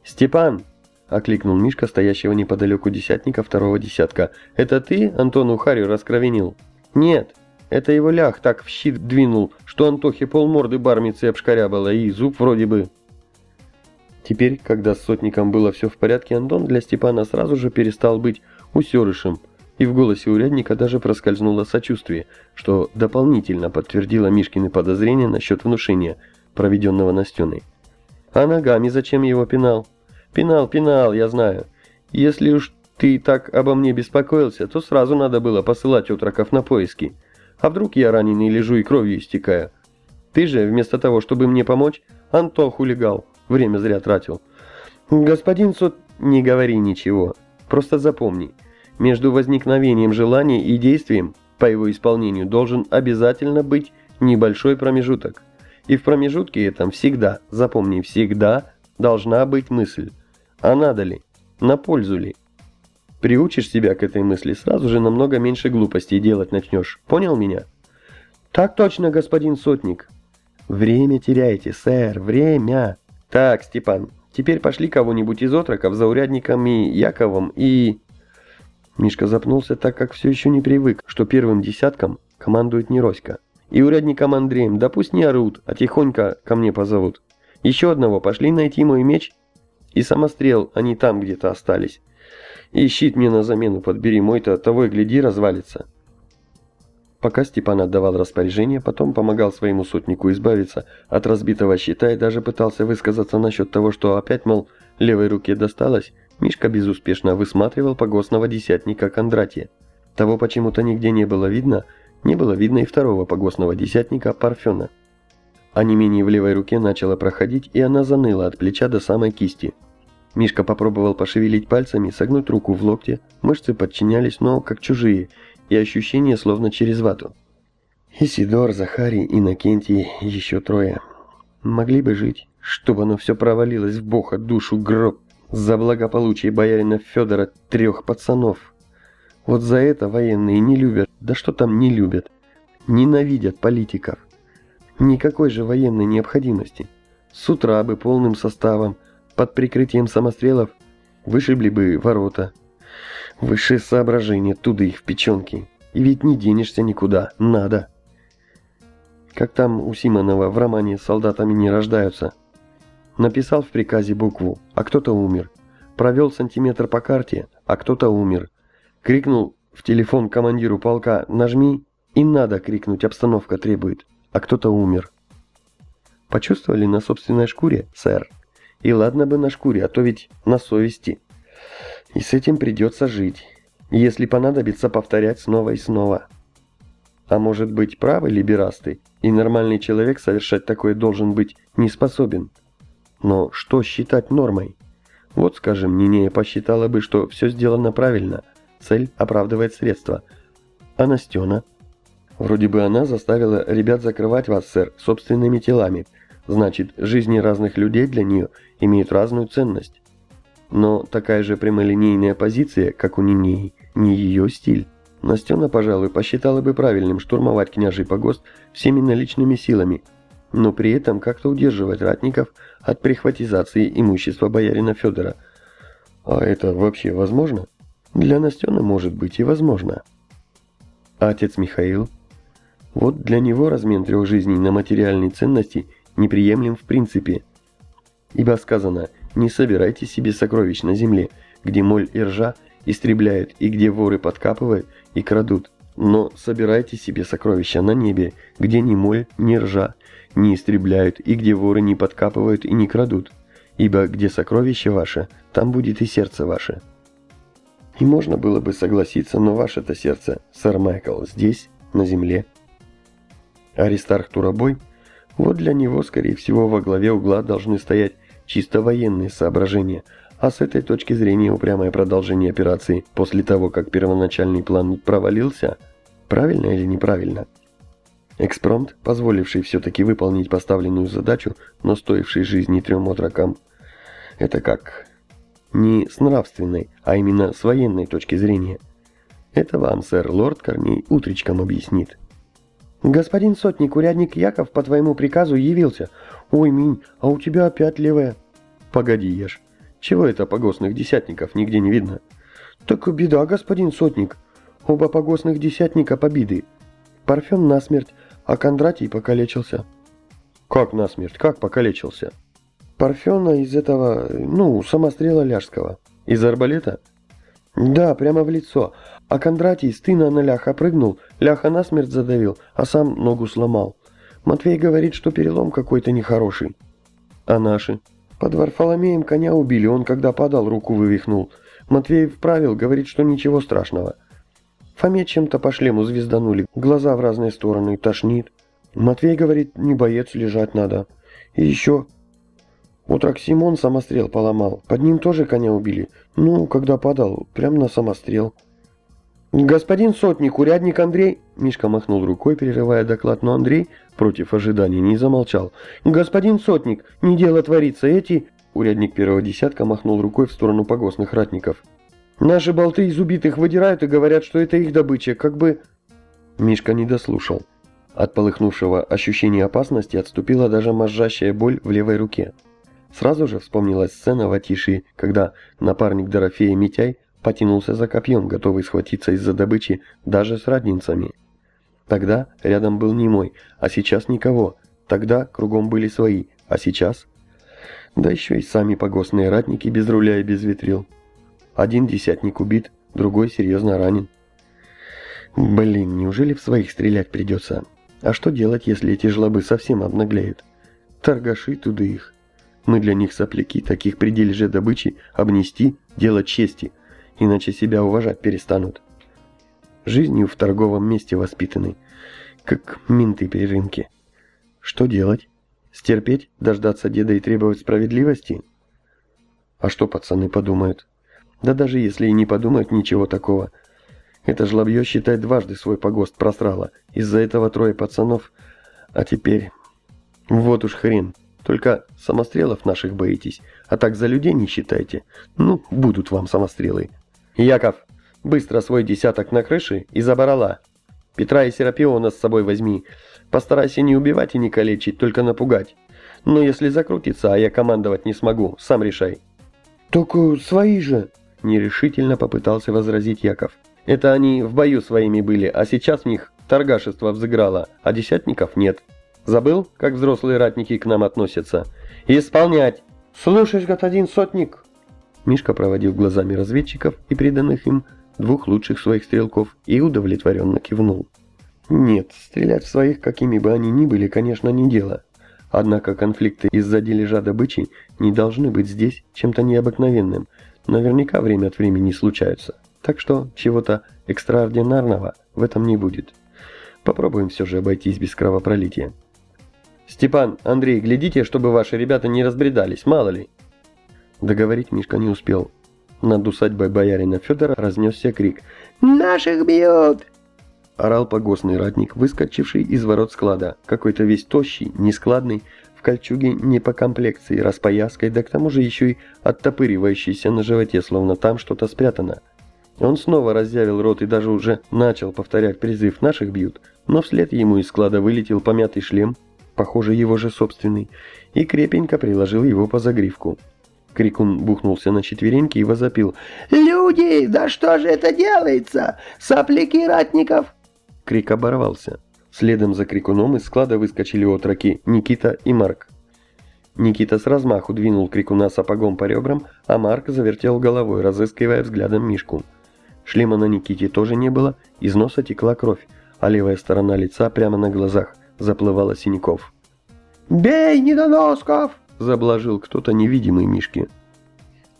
«Степан!» — окликнул Мишка, стоящего неподалеку десятника второго десятка. «Это ты Антону Харю раскровенил?» «Нет, Это его лях так в щит двинул, что Антохе полморды бармицы обшкарябало, и зуб вроде бы. Теперь, когда с сотником было все в порядке, Антон для Степана сразу же перестал быть усерышем, и в голосе урядника даже проскользнуло сочувствие, что дополнительно подтвердило Мишкины подозрения насчет внушения, проведенного Настеной. А ногами зачем его пинал? Пинал, пинал, я знаю. Если уж ты так обо мне беспокоился, то сразу надо было посылать отроков на поиски. А вдруг я раненый лежу и кровью истекаю? Ты же, вместо того, чтобы мне помочь, Антоху легал, время зря тратил. Господин суд, не говори ничего, просто запомни. Между возникновением желания и действием по его исполнению должен обязательно быть небольшой промежуток. И в промежутке этом всегда, запомни, всегда должна быть мысль. А надо ли? На пользу ли? Приучишь себя к этой мысли, сразу же намного меньше глупостей делать начнешь. Понял меня? Так точно, господин сотник. Время теряете, сэр, время. Так, Степан, теперь пошли кого-нибудь из отроков за урядниками Яковом и... Мишка запнулся, так как все еще не привык, что первым десятком командует не Роська. И урядникам Андреем, да пусть не орут, а тихонько ко мне позовут. Еще одного пошли найти мой меч и самострел, они там где-то остались. И щит мне на замену подбери, мой-то того и гляди развалится. Пока Степан отдавал распоряжение, потом помогал своему сотнику избавиться от разбитого щита и даже пытался высказаться насчет того, что опять, мол, левой руке досталось, Мишка безуспешно высматривал погостного десятника Кондратия. Того почему-то нигде не было видно, не было видно и второго погостного десятника Парфена. А не менее в левой руке начала проходить, и она заныла от плеча до самой кисти. Мишка попробовал пошевелить пальцами, согнуть руку в локте, мышцы подчинялись, но как чужие, и ощущение словно через вату. Исидор, Захарий, Иннокентий, еще трое. Могли бы жить, чтобы оно все провалилось в бога, душу, гроб, за благополучие боярина Федора трех пацанов. Вот за это военные не любят, да что там не любят, ненавидят политиков. Никакой же военной необходимости. С утра бы полным составом, под прикрытием самострелов, вышибли бы ворота. Высшее соображение, туда их в печенки. И ведь не денешься никуда, надо. Как там у Симонова в романе «Солдатами не рождаются». Написал в приказе букву, а кто-то умер. Провел сантиметр по карте, а кто-то умер. Крикнул в телефон командиру полка «Нажми!» и надо крикнуть, обстановка требует а кто-то умер. Почувствовали на собственной шкуре, сэр? И ладно бы на шкуре, а то ведь на совести. И с этим придется жить. Если понадобится повторять снова и снова. А может быть правы либерасты, и нормальный человек совершать такое должен быть не способен. Но что считать нормой? Вот, скажем, Нинея посчитала бы, что все сделано правильно, цель оправдывает средства. А Настена – Вроде бы она заставила ребят закрывать вас, сэр, собственными телами. Значит, жизни разных людей для нее имеют разную ценность. Но такая же прямолинейная позиция, как у Нинеи, не ее стиль. Настена, пожалуй, посчитала бы правильным штурмовать княжий погост всеми наличными силами, но при этом как-то удерживать ратников от прихватизации имущества боярина Федора. А это вообще возможно? Для Настены может быть и возможно. Отец Михаил вот для него размен трех жизней на материальные ценности неприемлем в принципе. Ибо сказано «не собирайте себе сокровищ на земле, где моль и ржа истребляют и где воры подкапывают и крадут, но собирайте себе сокровища на небе, где ни моль, ни ржа не истребляют и где воры не подкапывают и не крадут, ибо где сокровище ваше, там будет и сердце ваше». И можно было бы согласиться, но ваше-то сердце, сэр Майкл, здесь, на земле. Аристарх Турабой, вот для него, скорее всего, во главе угла должны стоять чисто военные соображения, а с этой точки зрения упрямое продолжение операции после того, как первоначальный план провалился, правильно или неправильно? Экспромт, позволивший все-таки выполнить поставленную задачу, но стоивший жизни трем отрокам, это как? Не с нравственной, а именно с военной точки зрения. Это вам, сэр Лорд Корней, утречком объяснит. «Господин сотник, урядник Яков по твоему приказу явился. Ой, Минь, а у тебя опять левая». «Погоди, ешь. Чего это погостных десятников нигде не видно?» «Так беда, господин сотник. Оба погостных десятника побиды. Парфен насмерть, а Кондратий покалечился. Как насмерть? Как покалечился? Парфена из этого, ну, самострела ляжского. Из арбалета? Да, прямо в лицо. А Кондратий с тына на ляха прыгнул, ляха насмерть задавил, а сам ногу сломал. Матвей говорит, что перелом какой-то нехороший. А наши? Под Варфоломеем коня убили, он когда падал, руку вывихнул. Матвей вправил, говорит, что ничего страшного. Фоме чем-то по шлему звезданули, глаза в разные стороны, тошнит. Матвей говорит, не боец, лежать надо. И еще... Утрак Симон самострел поломал, под ним тоже коня убили. Ну, когда падал, прям на самострел. «Господин сотник, урядник Андрей...» Мишка махнул рукой, перерывая доклад, но Андрей, против ожиданий, не замолчал. «Господин сотник, не дело творится, эти...» Урядник первого десятка махнул рукой в сторону погостных ратников. Наши болты из убитых выдирают и говорят, что это их добыча, как бы...» Мишка не дослушал. От полыхнувшего ощущения опасности отступила даже мозжащая боль в левой руке. Сразу же вспомнилась сцена в Атишии, когда напарник Дорофея Митяй потянулся за копьем, готовый схватиться из-за добычи даже с радницами. Тогда рядом был немой, а сейчас никого. Тогда кругом были свои, а сейчас... Да еще и сами погостные ратники без руля и без ветрил. Один десятник убит, другой серьезно ранен. Блин, неужели в своих стрелять придется? А что делать, если эти жлобы совсем обнаглеют? Торгаши туда их. Мы для них сопляки, таких при дележе добычи обнести – дело чести, иначе себя уважать перестанут. Жизнью в торговом месте воспитаны, как минты при рынке. Что делать? Стерпеть, дождаться деда и требовать справедливости? А что пацаны подумают? Да даже если и не подумать ничего такого. Это жлобье, считает дважды свой погост просрало. Из-за этого трое пацанов. А теперь... Вот уж хрен. Только самострелов наших боитесь. А так за людей не считайте. Ну, будут вам самострелы. Яков, быстро свой десяток на крыше и заборола. Петра и Серапиона с собой возьми. Постарайся не убивать и не калечить, только напугать. Но если закрутится, а я командовать не смогу, сам решай. «Только свои же!» Нерешительно попытался возразить Яков. Это они в бою своими были, а сейчас в них торгашество взыграло, а десятников нет. Забыл, как взрослые ратники к нам относятся? Исполнять! Слушаешь, господин сотник! Мишка проводил глазами разведчиков и приданных им двух лучших своих стрелков и удовлетворенно кивнул. Нет, стрелять в своих, какими бы они ни были, конечно, не дело. Однако конфликты из-за дележа добычи не должны быть здесь чем-то необыкновенным – наверняка время от времени случаются. Так что чего-то экстраординарного в этом не будет. Попробуем все же обойтись без кровопролития. «Степан, Андрей, глядите, чтобы ваши ребята не разбредались, мало ли!» Договорить Мишка не успел. Над усадьбой боярина Федора разнесся крик «Наших бьют!» Орал погостный ратник, выскочивший из ворот склада, какой-то весь тощий, нескладный, в кольчуге не по комплекции, распояской, да к тому же еще и оттопыривающийся на животе, словно там что-то спрятано. Он снова разъявил рот и даже уже начал повторять призыв «наших бьют», но вслед ему из склада вылетел помятый шлем, похоже его же собственный, и крепенько приложил его по загривку. Крикун бухнулся на четвереньки и возопил «Люди, да что же это делается? Сопляки ратников!» Крик оборвался. Следом за крикуном из склада выскочили отроки Никита и Марк. Никита с размаху двинул крикуна сапогом по ребрам, а Марк завертел головой, разыскивая взглядом Мишку. Шлема на Никите тоже не было, из носа текла кровь, а левая сторона лица прямо на глазах заплывала синяков. «Бей, недоносков!» – заблажил кто-то невидимый Мишке.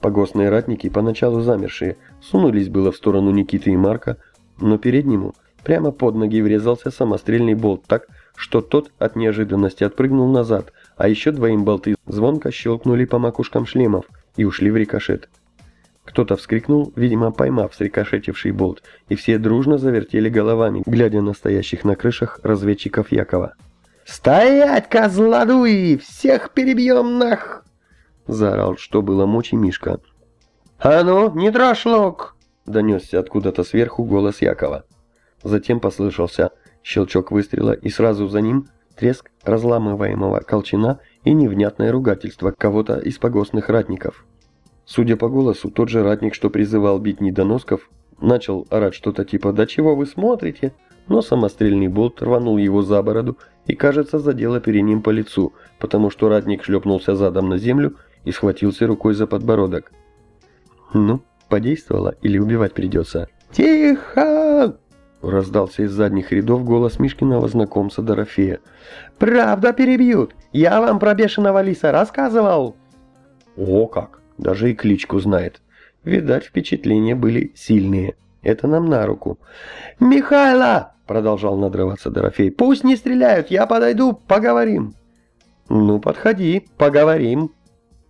Погостные ратники, поначалу замершие, сунулись было в сторону Никиты и Марка, но переднему – Прямо под ноги врезался самострельный болт так, что тот от неожиданности отпрыгнул назад, а еще двоим болты звонко щелкнули по макушкам шлемов и ушли в рикошет. Кто-то вскрикнул, видимо, поймав срикошетивший болт, и все дружно завертели головами, глядя на стоящих на крышах разведчиков Якова. «Стоять, козлодуи! Всех перебьем нах!» Заорал, что было мочи Мишка. «А ну, не трошлок!» Донесся откуда-то сверху голос Якова. Затем послышался щелчок выстрела, и сразу за ним треск разламываемого колчана и невнятное ругательство кого-то из погостных ратников. Судя по голосу, тот же ратник, что призывал бить недоносков, начал орать что-то типа «Да чего вы смотрите? но самострельный болт рванул его за бороду и, кажется, задел оперением по лицу, потому что ратник шлепнулся задом на землю и схватился рукой за подбородок. «Ну, подействовало или убивать придется?» «Тихо!» — раздался из задних рядов голос Мишкиного знакомца Дорофея. «Правда перебьют! Я вам про бешеного лиса рассказывал!» «О как! Даже и кличку знает!» Видать, впечатления были сильные. Это нам на руку. «Михайло!» — продолжал надрываться Дорофей. «Пусть не стреляют, я подойду, поговорим». «Ну, подходи, поговорим».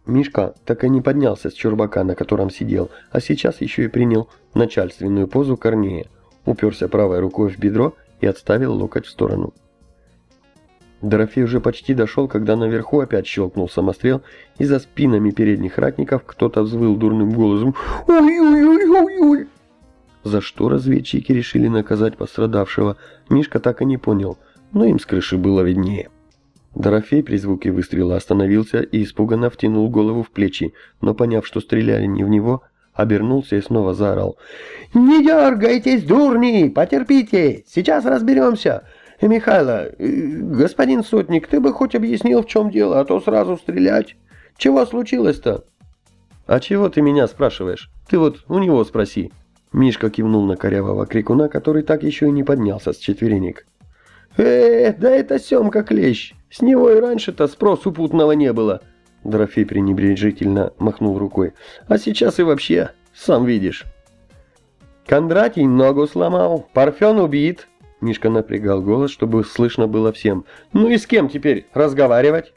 Мишка так и не поднялся с чурбака, на котором сидел, а сейчас еще и принял начальственную позу Корнея. Уперся правой рукой в бедро и отставил локоть в сторону. Дорофей уже почти дошел, когда наверху опять щелкнул самострел, и за спинами передних ратников кто-то взвыл дурным голосом «Ой-ой-ой-ой-ой!». За что разведчики решили наказать пострадавшего, Мишка так и не понял, но им с крыши было виднее. Дорофей при звуке выстрела остановился и испуганно втянул голову в плечи, но поняв, что стреляли не в него, обернулся и снова заорал. «Не дергайтесь, дурни! Потерпите! Сейчас разберемся! Михайло, э, господин сотник, ты бы хоть объяснил, в чем дело, а то сразу стрелять. Чего случилось-то?» «А чего ты меня спрашиваешь? Ты вот у него спроси». Мишка кивнул на корявого крикуна, который так еще и не поднялся с четверенек. «Э, да это Семка Клещ! С него и раньше-то спросу путного не было!» Дорофей пренебрежительно махнул рукой. «А сейчас и вообще, сам видишь». «Кондратий ногу сломал, Парфен убит!» Мишка напрягал голос, чтобы слышно было всем. «Ну и с кем теперь разговаривать?»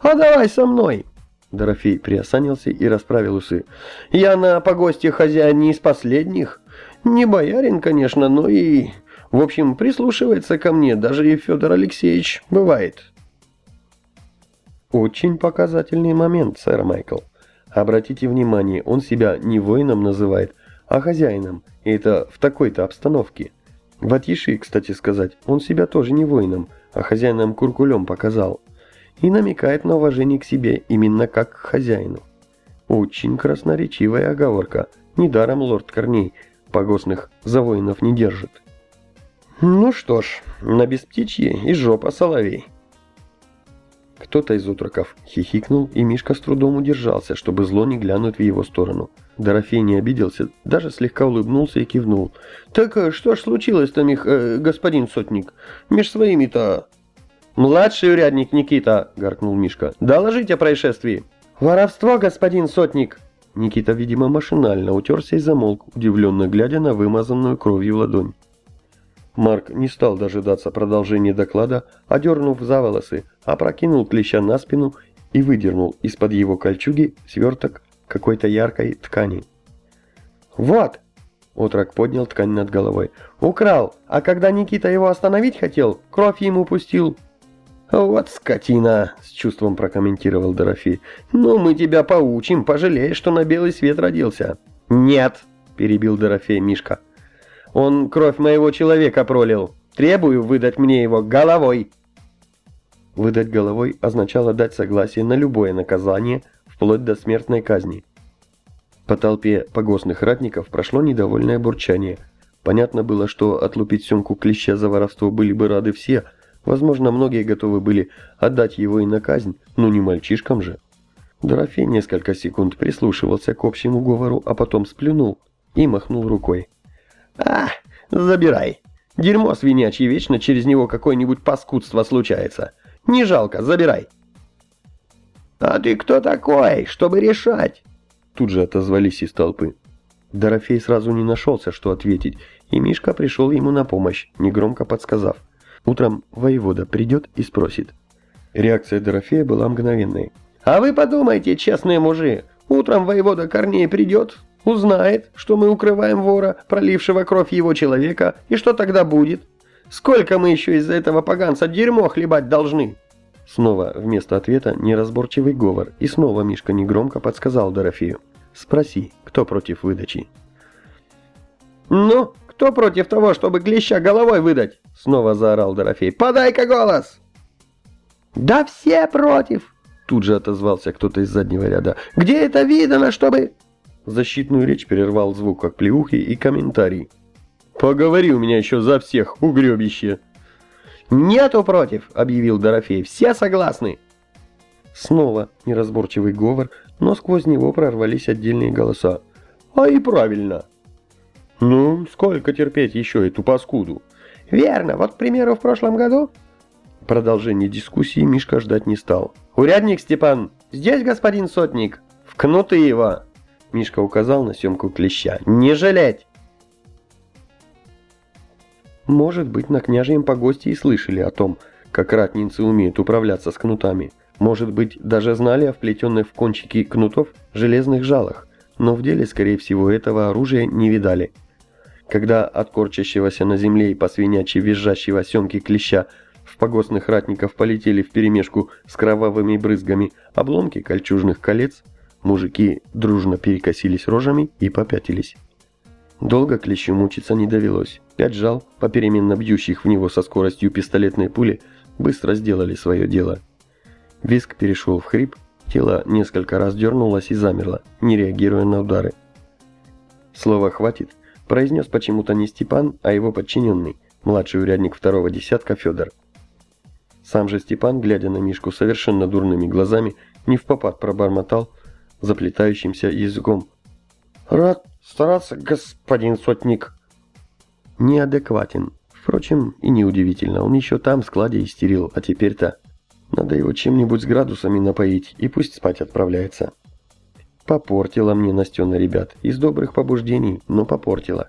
«А давай со мной!» Дорофей приосанился и расправил усы. «Я на погосте хозяин не из последних. Не боярин, конечно, но и в общем, прислушивается ко мне, даже и Федор Алексеевич бывает. Очень показательный момент, сэр Майкл. Обратите внимание, он себя не воином называет, а хозяином, и это в такой-то обстановке. В Атиши, кстати сказать, он себя тоже не воином, а хозяином куркулем показал. И намекает на уважение к себе именно как к хозяину. Очень красноречивая оговорка. Недаром лорд Корней погостных за воинов не держит. Ну что ж, на бесптичье и жопа соловей. Кто-то из утроков хихикнул, и Мишка с трудом удержался, чтобы зло не глянуть в его сторону. Дорофей не обиделся, даже слегка улыбнулся и кивнул. «Так э, что ж случилось-то, Мих, э, господин сотник? Меж своими-то...» «Младший урядник Никита!» — гаркнул Мишка. «Доложите о происшествии!» «Воровство, господин сотник!» Никита, видимо, машинально утерся и замолк, удивленно глядя на вымазанную кровью ладонь. Марк не стал дожидаться продолжения доклада, одернув за волосы, опрокинул клеща на спину и выдернул из-под его кольчуги сверток какой-то яркой ткани. «Вот!» — отрок поднял ткань над головой. «Украл, а когда Никита его остановить хотел, кровь ему пустил». «Вот скотина!» — с чувством прокомментировал Дорофей. «Ну, мы тебя поучим, пожалеешь, что на белый свет родился». «Нет!» — перебил Дорофей Мишка. Он кровь моего человека пролил. Требую выдать мне его головой». Выдать головой означало дать согласие на любое наказание, вплоть до смертной казни. По толпе погостных ратников прошло недовольное бурчание. Понятно было, что отлупить Семку клеща за воровство были бы рады все, возможно, многие готовы были отдать его и на казнь, но не мальчишкам же. Дорофей несколько секунд прислушивался к общему говору, а потом сплюнул и махнул рукой. «А, забирай. Дерьмо свинячье вечно через него какое-нибудь паскудство случается. Не жалко, забирай». «А ты кто такой, чтобы решать?» Тут же отозвались из толпы. Дорофей сразу не нашелся, что ответить, и Мишка пришел ему на помощь, негромко подсказав. Утром воевода придет и спросит. Реакция Дорофея была мгновенной. «А вы подумайте, честные мужи, утром воевода Корней придет, Узнает, что мы укрываем вора, пролившего кровь его человека, и что тогда будет? Сколько мы еще из-за этого поганца дерьмо хлебать должны?» Снова вместо ответа неразборчивый говор, и снова Мишка негромко подсказал Дорофею. «Спроси, кто против выдачи?» «Ну, кто против того, чтобы клеща головой выдать?» Снова заорал Дорофей. «Подай-ка голос!» «Да все против!» Тут же отозвался кто-то из заднего ряда. «Где это видано, чтобы...» Защитную речь перервал звук как плеухи и комментарий. У меня еще за всех, угребище. «Нету против!» — объявил Дорофей. «Все согласны!» Снова неразборчивый говор, но сквозь него прорвались отдельные голоса. «А и правильно!» «Ну, сколько терпеть еще эту паскуду?» «Верно. Вот, к примеру, в прошлом году...» Продолжение дискуссии Мишка ждать не стал. «Урядник Степан! Здесь господин сотник! Вкнуты его!» Мишка указал на съемку клеща. «Не жалеть!» Может быть, на княжьем погосте и слышали о том, как ратницы умеют управляться с кнутами. Может быть, даже знали о вплетенных в кончики кнутов железных жалах, но в деле, скорее всего, этого оружия не видали. Когда от корчащегося на земле и посвинячьи визжащего семки клеща в погостных ратников полетели вперемешку с кровавыми брызгами обломки кольчужных колец, мужики дружно перекосились рожами и попятились. Долго клещу мучиться не довелось. Пять жал, попеременно бьющих в него со скоростью пистолетной пули, быстро сделали свое дело. Виск перешел в хрип, тело несколько раз дернулось и замерло, не реагируя на удары. Слово «хватит» произнес почему-то не Степан, а его подчиненный, младший урядник второго десятка Федор. Сам же Степан, глядя на Мишку совершенно дурными глазами, не в попад пробормотал заплетающимся языком. «Рад стараться, господин сотник». Неадекватен. Впрочем, и неудивительно, он еще там в складе истерил, а теперь-то... Надо его чем-нибудь с градусами напоить, и пусть спать отправляется. Попортила мне Настена, ребят, из добрых побуждений, но попортила.